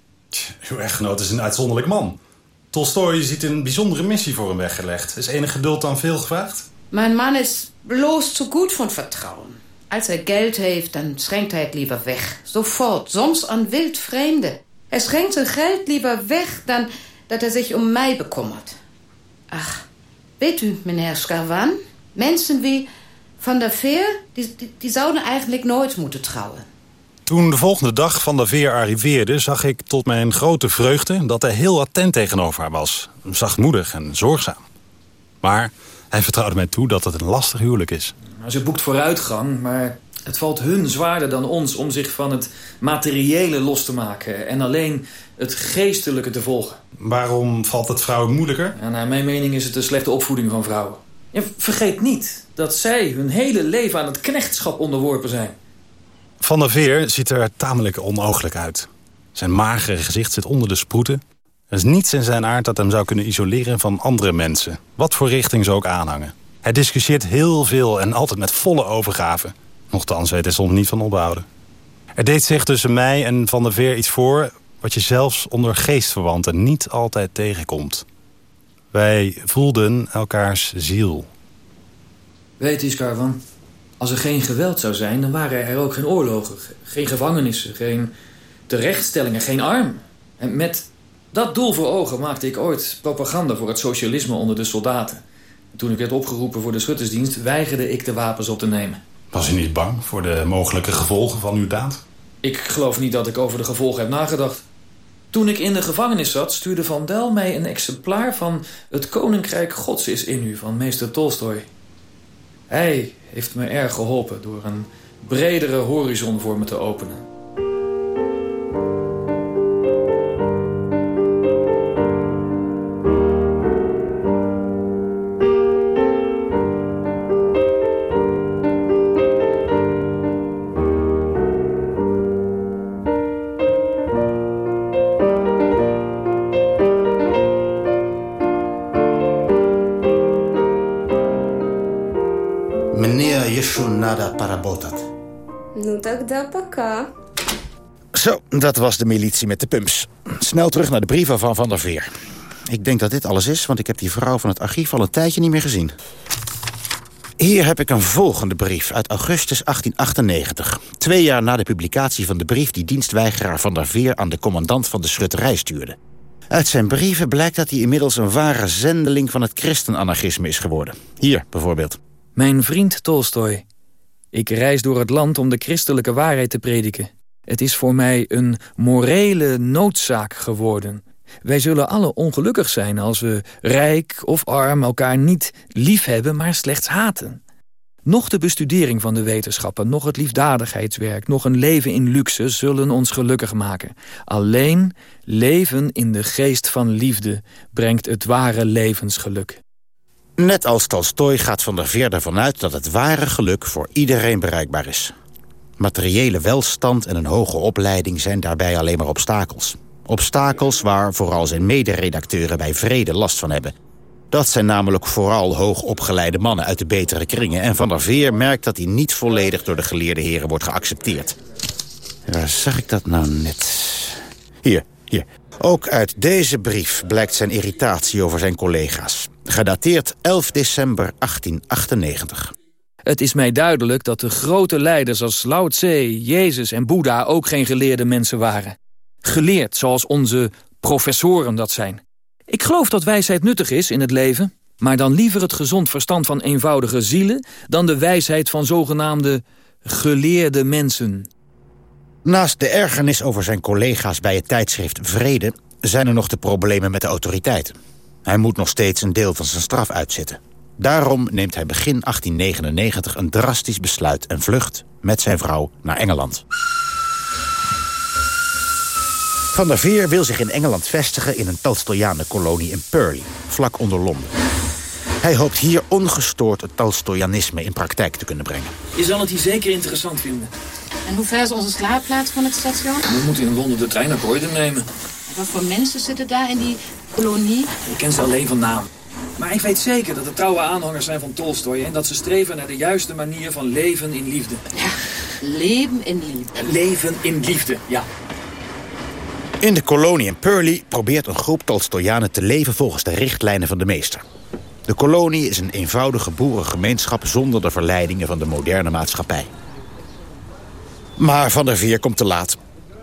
Uw echtgenoot is een uitzonderlijk man. Tolstoy ziet een bijzondere missie voor hem weggelegd. Is enig geduld dan veel gevraagd? Mijn man is bloß zu gut von Vertrauen. Als er Geld heeft, dan schenkt hij het liever weg. Sofort, soms aan wildvreemden. Hij schenkt zijn geld liever weg dan dat hij zich om mij bekommert. Ach, weet u, meneer Scarwan, mensen wie Van der Veer, die, die, die zouden eigenlijk nooit moeten trouwen. Toen de volgende dag Van der Veer arriveerde... zag ik tot mijn grote vreugde dat hij heel attent tegenover haar was. Zachtmoedig en zorgzaam. Maar hij vertrouwde mij toe dat het een lastig huwelijk is. Ze boekt vooruitgang, maar het valt hun zwaarder dan ons... om zich van het materiële los te maken... en alleen het geestelijke te volgen. Waarom valt het vrouwen moeilijker? Ja, naar mijn mening is het een slechte opvoeding van vrouwen. Ja, vergeet niet dat zij hun hele leven aan het knechtschap onderworpen zijn. Van der Veer ziet er tamelijk onooglijk uit. Zijn magere gezicht zit onder de sproeten. Er is niets in zijn aard dat hem zou kunnen isoleren van andere mensen. Wat voor richting ze ook aanhangen. Hij discussieert heel veel en altijd met volle overgave. Nochtans weet hij soms niet van ophouden. Er deed zich tussen mij en Van der Veer iets voor... wat je zelfs onder geestverwanten niet altijd tegenkomt. Wij voelden elkaars ziel. Weet je, Scarvan, als er geen geweld zou zijn... dan waren er ook geen oorlogen, geen gevangenissen... geen terechtstellingen, geen arm. En met dat doel voor ogen maakte ik ooit propaganda... voor het socialisme onder de soldaten. En toen ik werd opgeroepen voor de schuttersdienst... weigerde ik de wapens op te nemen. Was u niet bang voor de mogelijke gevolgen van uw daad? Ik geloof niet dat ik over de gevolgen heb nagedacht. Toen ik in de gevangenis zat, stuurde Van Del mij een exemplaar van Het Koninkrijk Gods is in u van meester Tolstoy. Hij heeft me erg geholpen door een bredere horizon voor me te openen. Dat was de militie met de pumps. Snel terug naar de brieven van Van der Veer. Ik denk dat dit alles is, want ik heb die vrouw van het archief al een tijdje niet meer gezien. Hier heb ik een volgende brief uit augustus 1898. Twee jaar na de publicatie van de brief die dienstweigeraar Van der Veer... aan de commandant van de schutterij stuurde. Uit zijn brieven blijkt dat hij inmiddels een ware zendeling van het christenanarchisme is geworden. Hier bijvoorbeeld. Mijn vriend Tolstoy. Ik reis door het land om de christelijke waarheid te prediken. Het is voor mij een morele noodzaak geworden. Wij zullen alle ongelukkig zijn als we rijk of arm elkaar niet lief hebben, maar slechts haten. Nog de bestudering van de wetenschappen, nog het liefdadigheidswerk, nog een leven in luxe zullen ons gelukkig maken. Alleen leven in de geest van liefde brengt het ware levensgeluk. Net als Tolstoy gaat Van der Veer ervan uit dat het ware geluk voor iedereen bereikbaar is. Materiële welstand en een hoge opleiding zijn daarbij alleen maar obstakels. Obstakels waar vooral zijn mederedacteuren bij vrede last van hebben. Dat zijn namelijk vooral hoogopgeleide mannen uit de betere kringen... en Van der Veer merkt dat hij niet volledig door de geleerde heren wordt geaccepteerd. Waar zag ik dat nou net? Hier, hier. Ook uit deze brief blijkt zijn irritatie over zijn collega's. Gedateerd 11 december 1898. Het is mij duidelijk dat de grote leiders als Lao Tse, Jezus en Boeddha ook geen geleerde mensen waren. Geleerd zoals onze professoren dat zijn. Ik geloof dat wijsheid nuttig is in het leven, maar dan liever het gezond verstand van eenvoudige zielen dan de wijsheid van zogenaamde geleerde mensen. Naast de ergernis over zijn collega's bij het tijdschrift Vrede... zijn er nog de problemen met de autoriteiten. Hij moet nog steeds een deel van zijn straf uitzitten. Daarom neemt hij begin 1899 een drastisch besluit en vlucht met zijn vrouw naar Engeland. Van der Veer wil zich in Engeland vestigen in een Tolstoyanenkolonie in Purley, vlak onder Londen. Hij hoopt hier ongestoord het Tolstoyanisme in praktijk te kunnen brengen. Je zal het hier zeker interessant vinden. En hoe ver is onze slaapplaats van het station? We moeten in Londen de trein naar Croydon nemen. Wat voor mensen zitten daar in die kolonie? Ik ken ze alleen van naam. Maar ik weet zeker dat het trouwe aanhangers zijn van Tolstoy... en dat ze streven naar de juiste manier van leven in liefde. Leven in liefde. Leven in liefde, ja. In de kolonie in Purley probeert een groep Tolstoyanen te leven volgens de richtlijnen van de meester. De kolonie is een eenvoudige boerengemeenschap zonder de verleidingen van de moderne maatschappij. Maar Van der Veer komt te laat.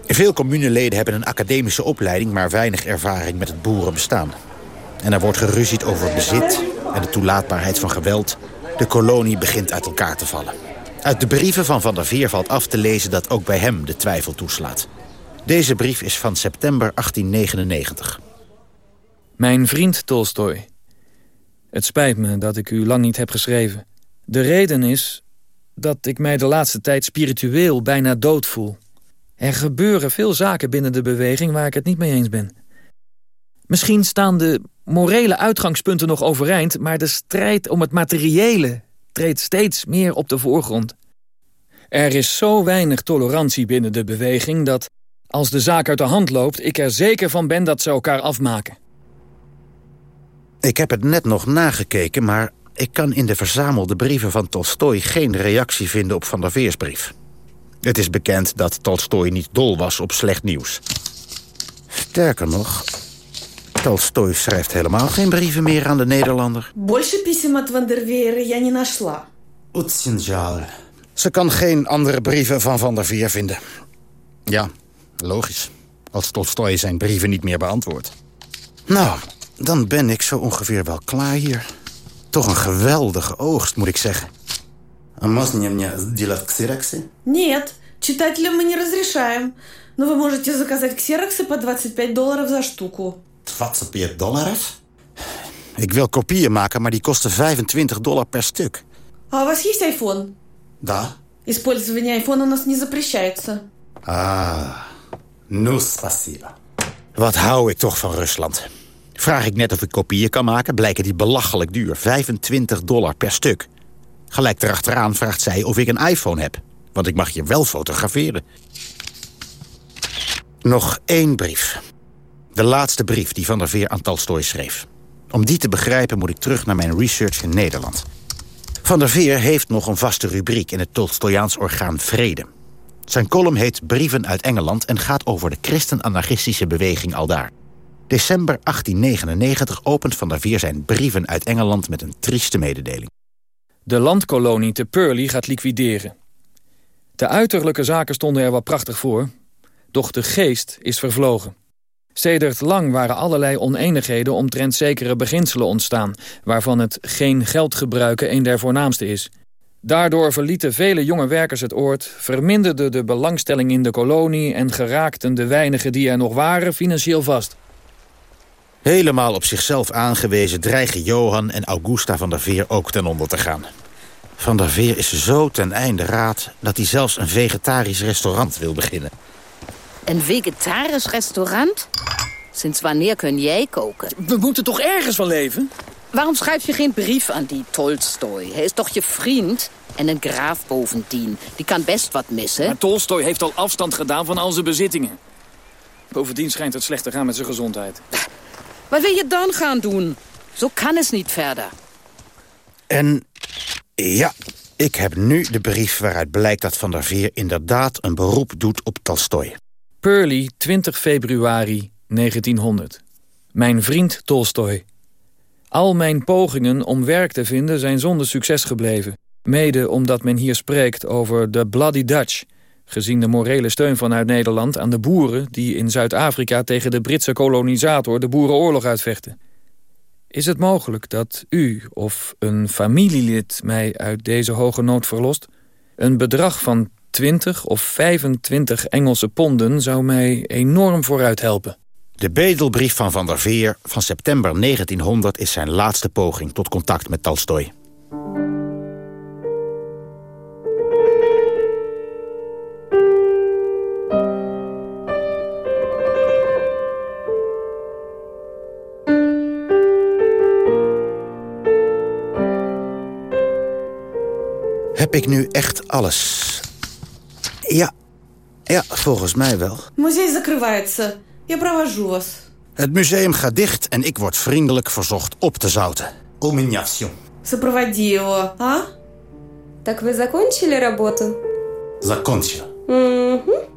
Veel communeleden hebben een academische opleiding... maar weinig ervaring met het boerenbestaan. En er wordt geruzied over bezit en de toelaatbaarheid van geweld. De kolonie begint uit elkaar te vallen. Uit de brieven van Van der Veer valt af te lezen dat ook bij hem de twijfel toeslaat. Deze brief is van september 1899. Mijn vriend Tolstoy. Het spijt me dat ik u lang niet heb geschreven. De reden is dat ik mij de laatste tijd spiritueel bijna dood voel. Er gebeuren veel zaken binnen de beweging waar ik het niet mee eens ben. Misschien staan de morele uitgangspunten nog overeind... maar de strijd om het materiële treedt steeds meer op de voorgrond. Er is zo weinig tolerantie binnen de beweging... dat als de zaak uit de hand loopt, ik er zeker van ben dat ze elkaar afmaken. Ik heb het net nog nagekeken, maar ik kan in de verzamelde brieven van Tolstoy... geen reactie vinden op Van der Veers brief. Het is bekend dat Tolstoy niet dol was op slecht nieuws. Sterker nog, Tolstoy schrijft helemaal geen brieven meer aan de Nederlander. Больше писем от Van der Veer я не нашла. Ze kan geen andere brieven van Van der Veer vinden. Ja, logisch. Als Tolstoy zijn brieven niet meer beantwoordt. Nou, dan ben ik zo ongeveer wel klaar hier. Toch een geweldige oogst, moet ik zeggen. Нет, читателям мы не разрешаем. Но вы можете заказать ксероксы по 25 долларов за штуку. 25 долларов? Ik wil kopieën maken, maar die kosten 25 dollar per stuk. А у вас есть iPhone? Да. Использование айфона у нас не запрещается. Ah, ну спасибо. Wat hou ik toch van Rusland. Vraag ik net of ik kopieën kan maken, blijken die belachelijk duur. 25 dollar per stuk. Gelijk erachteraan vraagt zij of ik een iPhone heb. Want ik mag je wel fotograferen. Nog één brief. De laatste brief die Van der Veer aan Tolstoy schreef. Om die te begrijpen moet ik terug naar mijn research in Nederland. Van der Veer heeft nog een vaste rubriek in het Tolstoyaans orgaan Vrede. Zijn column heet Brieven uit Engeland... en gaat over de christen-anarchistische beweging aldaar. December 1899 opent Van der Veer zijn Brieven uit Engeland... met een trieste mededeling. De landkolonie te Purley gaat liquideren. De uiterlijke zaken stonden er wel prachtig voor... doch de geest is vervlogen. Sedert lang waren allerlei oneenigheden omtrent zekere beginselen ontstaan... waarvan het geen geld gebruiken een der voornaamste is. Daardoor verlieten vele jonge werkers het oord... verminderde de belangstelling in de kolonie... en geraakten de weinigen die er nog waren financieel vast. Helemaal op zichzelf aangewezen dreigen Johan en Augusta van der Veer ook ten onder te gaan. Van der Veer is zo ten einde raad dat hij zelfs een vegetarisch restaurant wil beginnen. Een vegetarisch restaurant? Sinds wanneer kun jij koken? We moeten toch ergens van leven? Waarom schrijf je geen brief aan die Tolstoy? Hij is toch je vriend? En een graaf bovendien. Die kan best wat missen. Maar Tolstoy heeft al afstand gedaan van al zijn bezittingen. Bovendien schijnt het slecht te gaan met zijn gezondheid. Wat wil je dan gaan doen? Zo kan het niet verder. En ja, ik heb nu de brief waaruit blijkt dat Van der Veer inderdaad een beroep doet op Tolstoy. Purley, 20 februari 1900. Mijn vriend Tolstoy. Al mijn pogingen om werk te vinden zijn zonder succes gebleven. Mede omdat men hier spreekt over de Bloody Dutch... gezien de morele steun vanuit Nederland aan de boeren... die in Zuid-Afrika tegen de Britse kolonisator de boerenoorlog uitvechten. Is het mogelijk dat u of een familielid mij uit deze hoge nood verlost? Een bedrag van 20 of 25 Engelse ponden zou mij enorm vooruit helpen. De bedelbrief van Van der Veer van september 1900 is zijn laatste poging tot contact met Tolstoy. Heb ik nu echt alles? Ja, ja, volgens mij wel. Museum закрывается. Я провожу вас. Het museum gaat dicht en ik word vriendelijk verzocht op te zouten. У меня все. Сопроводи его, а? Так вы закончили работу? Закончила. Угу.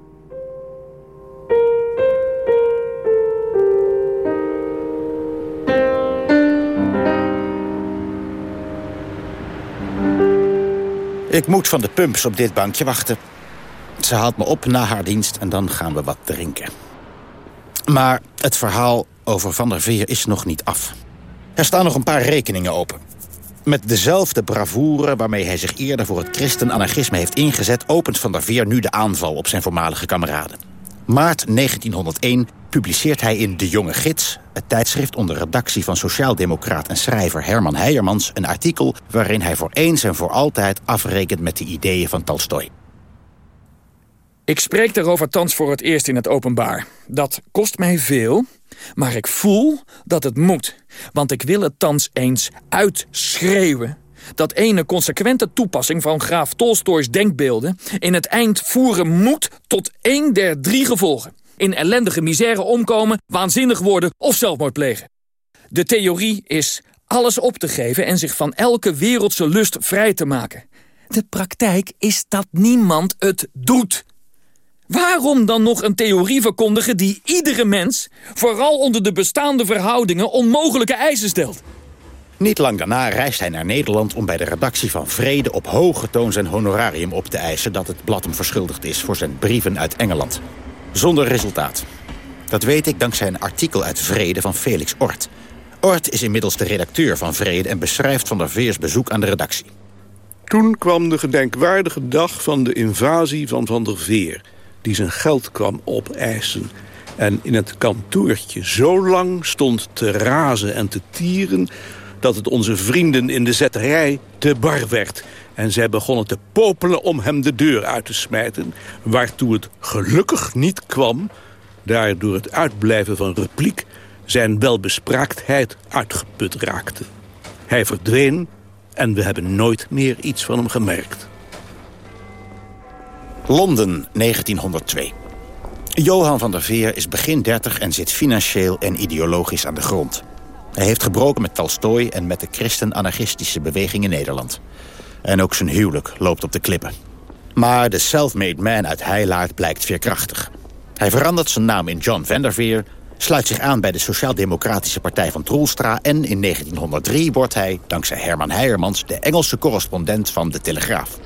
Ik moet van de pumps op dit bankje wachten. Ze haalt me op na haar dienst en dan gaan we wat drinken. Maar het verhaal over Van der Veer is nog niet af. Er staan nog een paar rekeningen open. Met dezelfde bravoure waarmee hij zich eerder voor het christen-anarchisme heeft ingezet... opent Van der Veer nu de aanval op zijn voormalige kameraden. Maart 1901 publiceert hij in De Jonge Gids... het tijdschrift onder redactie van sociaaldemocraat en schrijver Herman Heijermans... een artikel waarin hij voor eens en voor altijd afrekent met de ideeën van Tolstoj. Ik spreek daarover thans voor het eerst in het openbaar. Dat kost mij veel, maar ik voel dat het moet. Want ik wil het thans eens uitschreeuwen. Dat ene consequente toepassing van graaf Tolstoys denkbeelden... in het eind voeren moet tot één der drie gevolgen. In ellendige misère omkomen, waanzinnig worden of zelfmoord plegen. De theorie is alles op te geven en zich van elke wereldse lust vrij te maken. De praktijk is dat niemand het doet. Waarom dan nog een theorie verkondigen die iedere mens... vooral onder de bestaande verhoudingen onmogelijke eisen stelt? Niet lang daarna reist hij naar Nederland om bij de redactie van Vrede... op hoge toon zijn honorarium op te eisen... dat het blad hem verschuldigd is voor zijn brieven uit Engeland. Zonder resultaat. Dat weet ik dankzij een artikel uit Vrede van Felix Ort. Ort is inmiddels de redacteur van Vrede... en beschrijft Van der Veers bezoek aan de redactie. Toen kwam de gedenkwaardige dag van de invasie van Van der Veer die zijn geld kwam opeisen. En in het kantoortje zo lang stond te razen en te tieren... dat het onze vrienden in de zetterij te bar werd. En zij begonnen te popelen om hem de deur uit te smijten... waartoe het gelukkig niet kwam... daar door het uitblijven van repliek zijn welbespraaktheid uitgeput raakte. Hij verdween en we hebben nooit meer iets van hem gemerkt. Londen, 1902. Johan van der Veer is begin 30 en zit financieel en ideologisch aan de grond. Hij heeft gebroken met Tolstoy en met de christen-anarchistische beweging in Nederland. En ook zijn huwelijk loopt op de klippen. Maar de self-made man uit Heilaard blijkt veerkrachtig. Hij verandert zijn naam in John van der Veer... sluit zich aan bij de Sociaal-Democratische Partij van Troelstra... en in 1903 wordt hij, dankzij Herman Heijermans... de Engelse correspondent van De Telegraaf.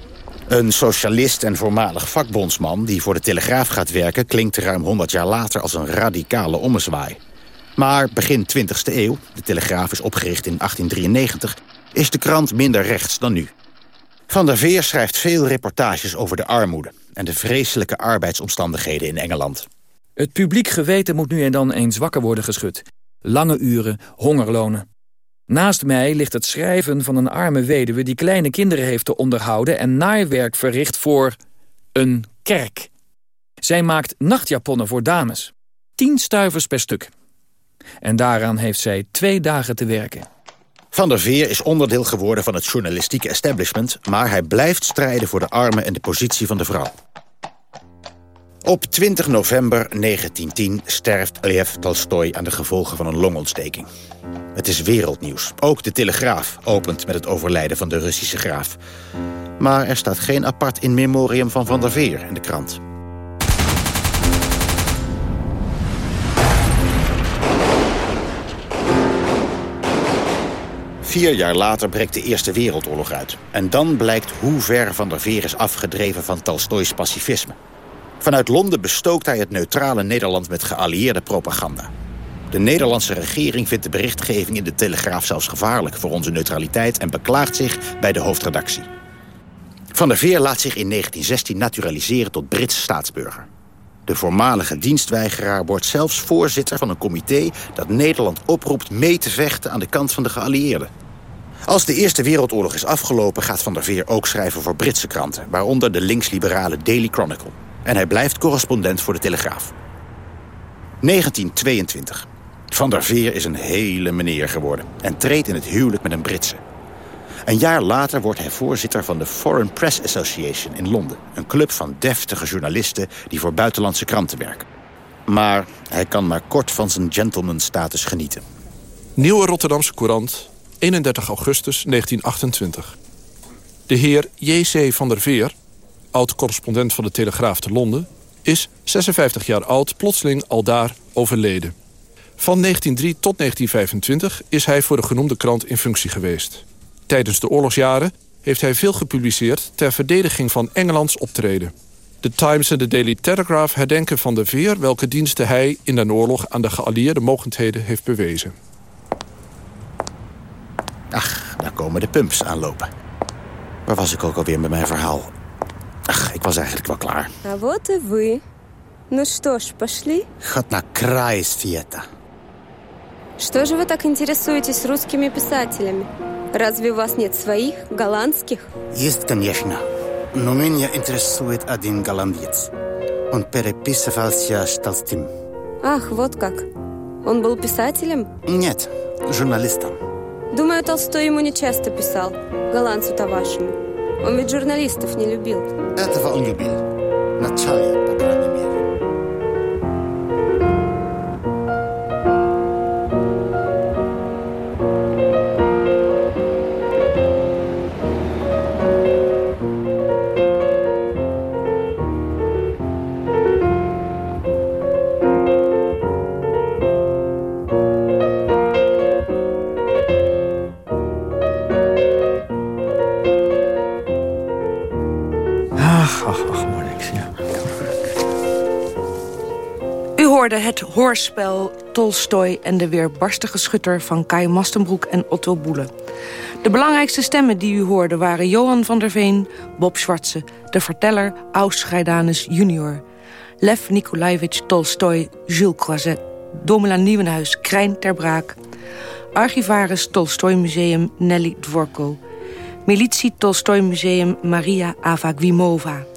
Een socialist en voormalig vakbondsman die voor de Telegraaf gaat werken... klinkt ruim 100 jaar later als een radicale ommezwaai. Maar begin 20e eeuw, de Telegraaf is opgericht in 1893... is de krant minder rechts dan nu. Van der Veer schrijft veel reportages over de armoede... en de vreselijke arbeidsomstandigheden in Engeland. Het publiek geweten moet nu en dan eens wakker worden geschud. Lange uren, hongerlonen. Naast mij ligt het schrijven van een arme weduwe... die kleine kinderen heeft te onderhouden... en naaiwerk verricht voor een kerk. Zij maakt nachtjaponnen voor dames. Tien stuivers per stuk. En daaraan heeft zij twee dagen te werken. Van der Veer is onderdeel geworden van het journalistieke establishment... maar hij blijft strijden voor de armen en de positie van de vrouw. Op 20 november 1910 sterft Lev Tolstoy aan de gevolgen van een longontsteking. Het is wereldnieuws. Ook de Telegraaf opent met het overlijden van de Russische graaf. Maar er staat geen apart in memoriam van Van der Veer in de krant. Vier jaar later breekt de Eerste Wereldoorlog uit. En dan blijkt hoe ver Van der Veer is afgedreven van Tolstoys pacifisme. Vanuit Londen bestookt hij het neutrale Nederland met geallieerde propaganda. De Nederlandse regering vindt de berichtgeving in de Telegraaf zelfs gevaarlijk voor onze neutraliteit en beklaagt zich bij de hoofdredactie. Van der Veer laat zich in 1916 naturaliseren tot Britse staatsburger. De voormalige dienstweigeraar wordt zelfs voorzitter van een comité dat Nederland oproept mee te vechten aan de kant van de geallieerden. Als de Eerste Wereldoorlog is afgelopen gaat Van der Veer ook schrijven voor Britse kranten, waaronder de linksliberale Daily Chronicle. En hij blijft correspondent voor de Telegraaf. 1922. Van der Veer is een hele meneer geworden... en treedt in het huwelijk met een Britse. Een jaar later wordt hij voorzitter van de Foreign Press Association in Londen. Een club van deftige journalisten die voor buitenlandse kranten werken. Maar hij kan maar kort van zijn gentleman-status genieten. Nieuwe Rotterdamse Courant, 31 augustus 1928. De heer J.C. van der Veer, oud-correspondent van de Telegraaf te Londen... is 56 jaar oud, plotseling aldaar overleden. Van 1903 tot 1925 is hij voor de genoemde krant in functie geweest. Tijdens de oorlogsjaren heeft hij veel gepubliceerd... ter verdediging van Engelands optreden. De Times en de Daily Telegraph herdenken Van der Veer... welke diensten hij in de oorlog aan de geallieerde mogendheden heeft bewezen. Ach, daar komen de pumps aanlopen. Waar was ik ook alweer met mijn verhaal? Ach, ik was eigenlijk wel klaar. А вот и вы. Ну что ж, пошли. God на край света. Что же вы так интересуетесь русскими писателями? Разве у вас нет своих, голландских? Есть, конечно. Но меня интересует один голландец. Он переписывался с Толстым. Ах, вот как. Он был писателем? Нет, журналистом. Думаю, Толстой ему не часто писал. Голландцу-то вашему. Он ведь журналистов не любил. Этого он любил. Вначале, по hoorde het hoorspel Tolstoy en de weerbarstige schutter... van Kai Mastenbroek en Otto Boele. De belangrijkste stemmen die u hoorde waren Johan van der Veen... Bob Schwartze, de verteller Aus Schreidanus junior... Lev Nikolaevich Tolstoy, Jules Croiset... Domela Nieuwenhuis, Krijn ter Braak... Archivaris Tolstoy Museum Nelly Dvorko... Militie Tolstoy Museum Maria Ava-Gwimova...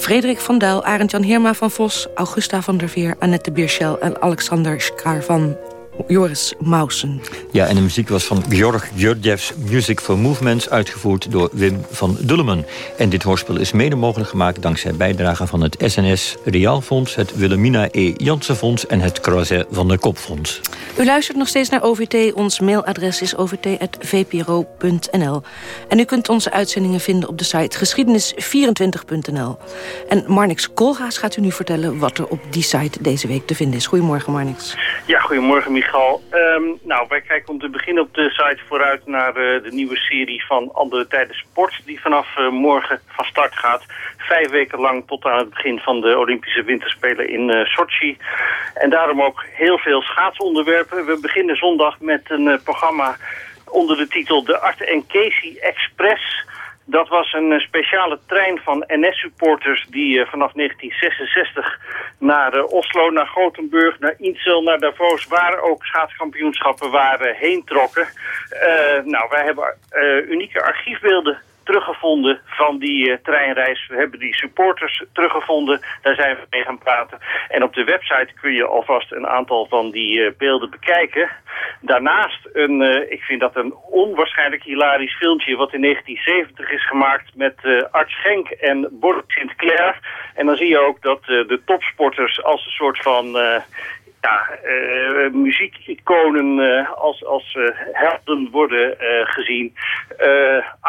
Frederik van Duil, Arend-Jan Heerma van Vos... Augusta van der Veer, Annette Bierschel en Alexander Schaar van Joris Mausen. Ja, en de muziek was van Georg Georgievs Music for Movements... uitgevoerd door Wim van Dullemen. En dit hoorspel is mede mogelijk gemaakt... dankzij bijdragen van het SNS Riaalfonds... het Wilhelmina E. Jansenfonds en het Croiset van der Kopfonds. U luistert nog steeds naar OVT. Ons mailadres is ovt.vpro.nl. En u kunt onze uitzendingen vinden op de site geschiedenis24.nl. En Marnix Kolgaas gaat u nu vertellen... wat er op die site deze week te vinden is. Goedemorgen, Marnix. Ja, goedemorgen Ehm, nou, wij kijken om te beginnen op de site vooruit naar eh, de nieuwe serie van Andere Tijden Sport... die vanaf eh, morgen van start gaat. Vijf weken lang tot aan het begin van de Olympische Winterspelen in eh, Sochi. En daarom ook heel veel schaatsonderwerpen. We beginnen zondag met een programma onder de titel De Art en Casey Express... Dat was een eh, speciale trein van NS-supporters die eh, vanaf 1966 naar eh, Oslo, naar Gothenburg, naar Insel, naar Davos, waar ook schaatskampioenschappen waren, heen trokken. Nou, wij hebben unieke archiefbeelden teruggevonden van die eh, treinreis. We hebben die supporters teruggevonden. Daar zijn we mee gaan praten. En op de website kun je alvast een aantal van die eh, beelden bekijken. Daarnaast een, eh, ik vind dat een onwaarschijnlijk hilarisch filmpje... wat in 1970 is gemaakt met Art Schenk en Boris Sinclair. En dan zie je ook dat de topsporters als een soort van... ja, eh, muziekiconen eh, als, als eh, helden worden gezien.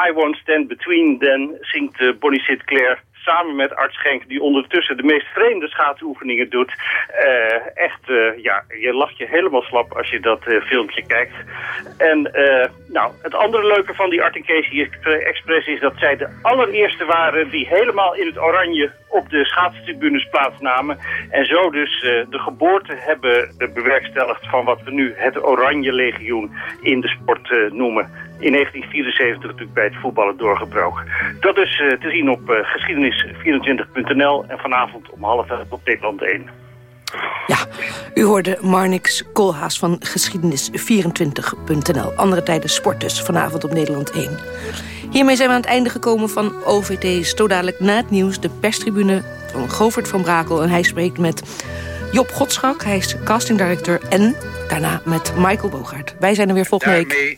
I Won't Stand Between Them zingt Bonnie Sinclair samen met Art Schenk, die ondertussen de meest vreemde schaatsoefeningen doet. Eh, echt, eh, ja, je lacht je helemaal slap als je dat eh, filmpje kijkt. En nou, het andere leuke van die Art Casey Express is dat zij de allereerste waren die helemaal in het oranje op de schaatstribunes plaatsnamen. En zo dus de geboorte hebben bewerkstelligd van wat we nu het Oranje Legioen in de sport noemen. In 1974 natuurlijk bij het voetballen doorgebroken. Dat is eh, te zien op eh, geschiedenis24.nl en vanavond om half elf op Nederland 1. U hoorde Marnix Koolhaas van geschiedenis24.nl. Andere tijden sport dus, vanavond op Nederland 1. Hiermee zijn we aan het einde gekomen van OVT. Zo dadelijk na het nieuws de perstribune van Govert van Brakel. En hij spreekt met Job Godschak, hij is castingdirecteur. En daarna met Michael Bogaert. Wij zijn er weer volgende week.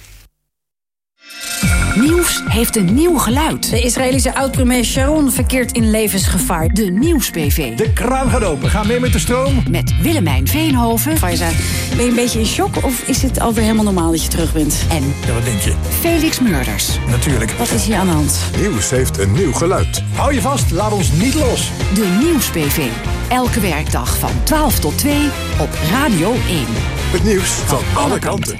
Nieuws heeft een nieuw geluid. De Israëlische oud-premier Sharon verkeert in levensgevaar. De Nieuws-PV. De kraan gaat open. Ga mee met de stroom. Met Willemijn Veenhoven. Faiza, ben je een beetje in shock of is het alweer helemaal normaal dat je terug bent? En Ja, wat denk je? Felix Murders. Natuurlijk. Wat is hier aan de hand? Nieuws heeft een nieuw geluid. Hou je vast, laat ons niet los. De Nieuws-PV. Elke werkdag van 12 tot 2 op Radio 1. Het nieuws van alle kanten.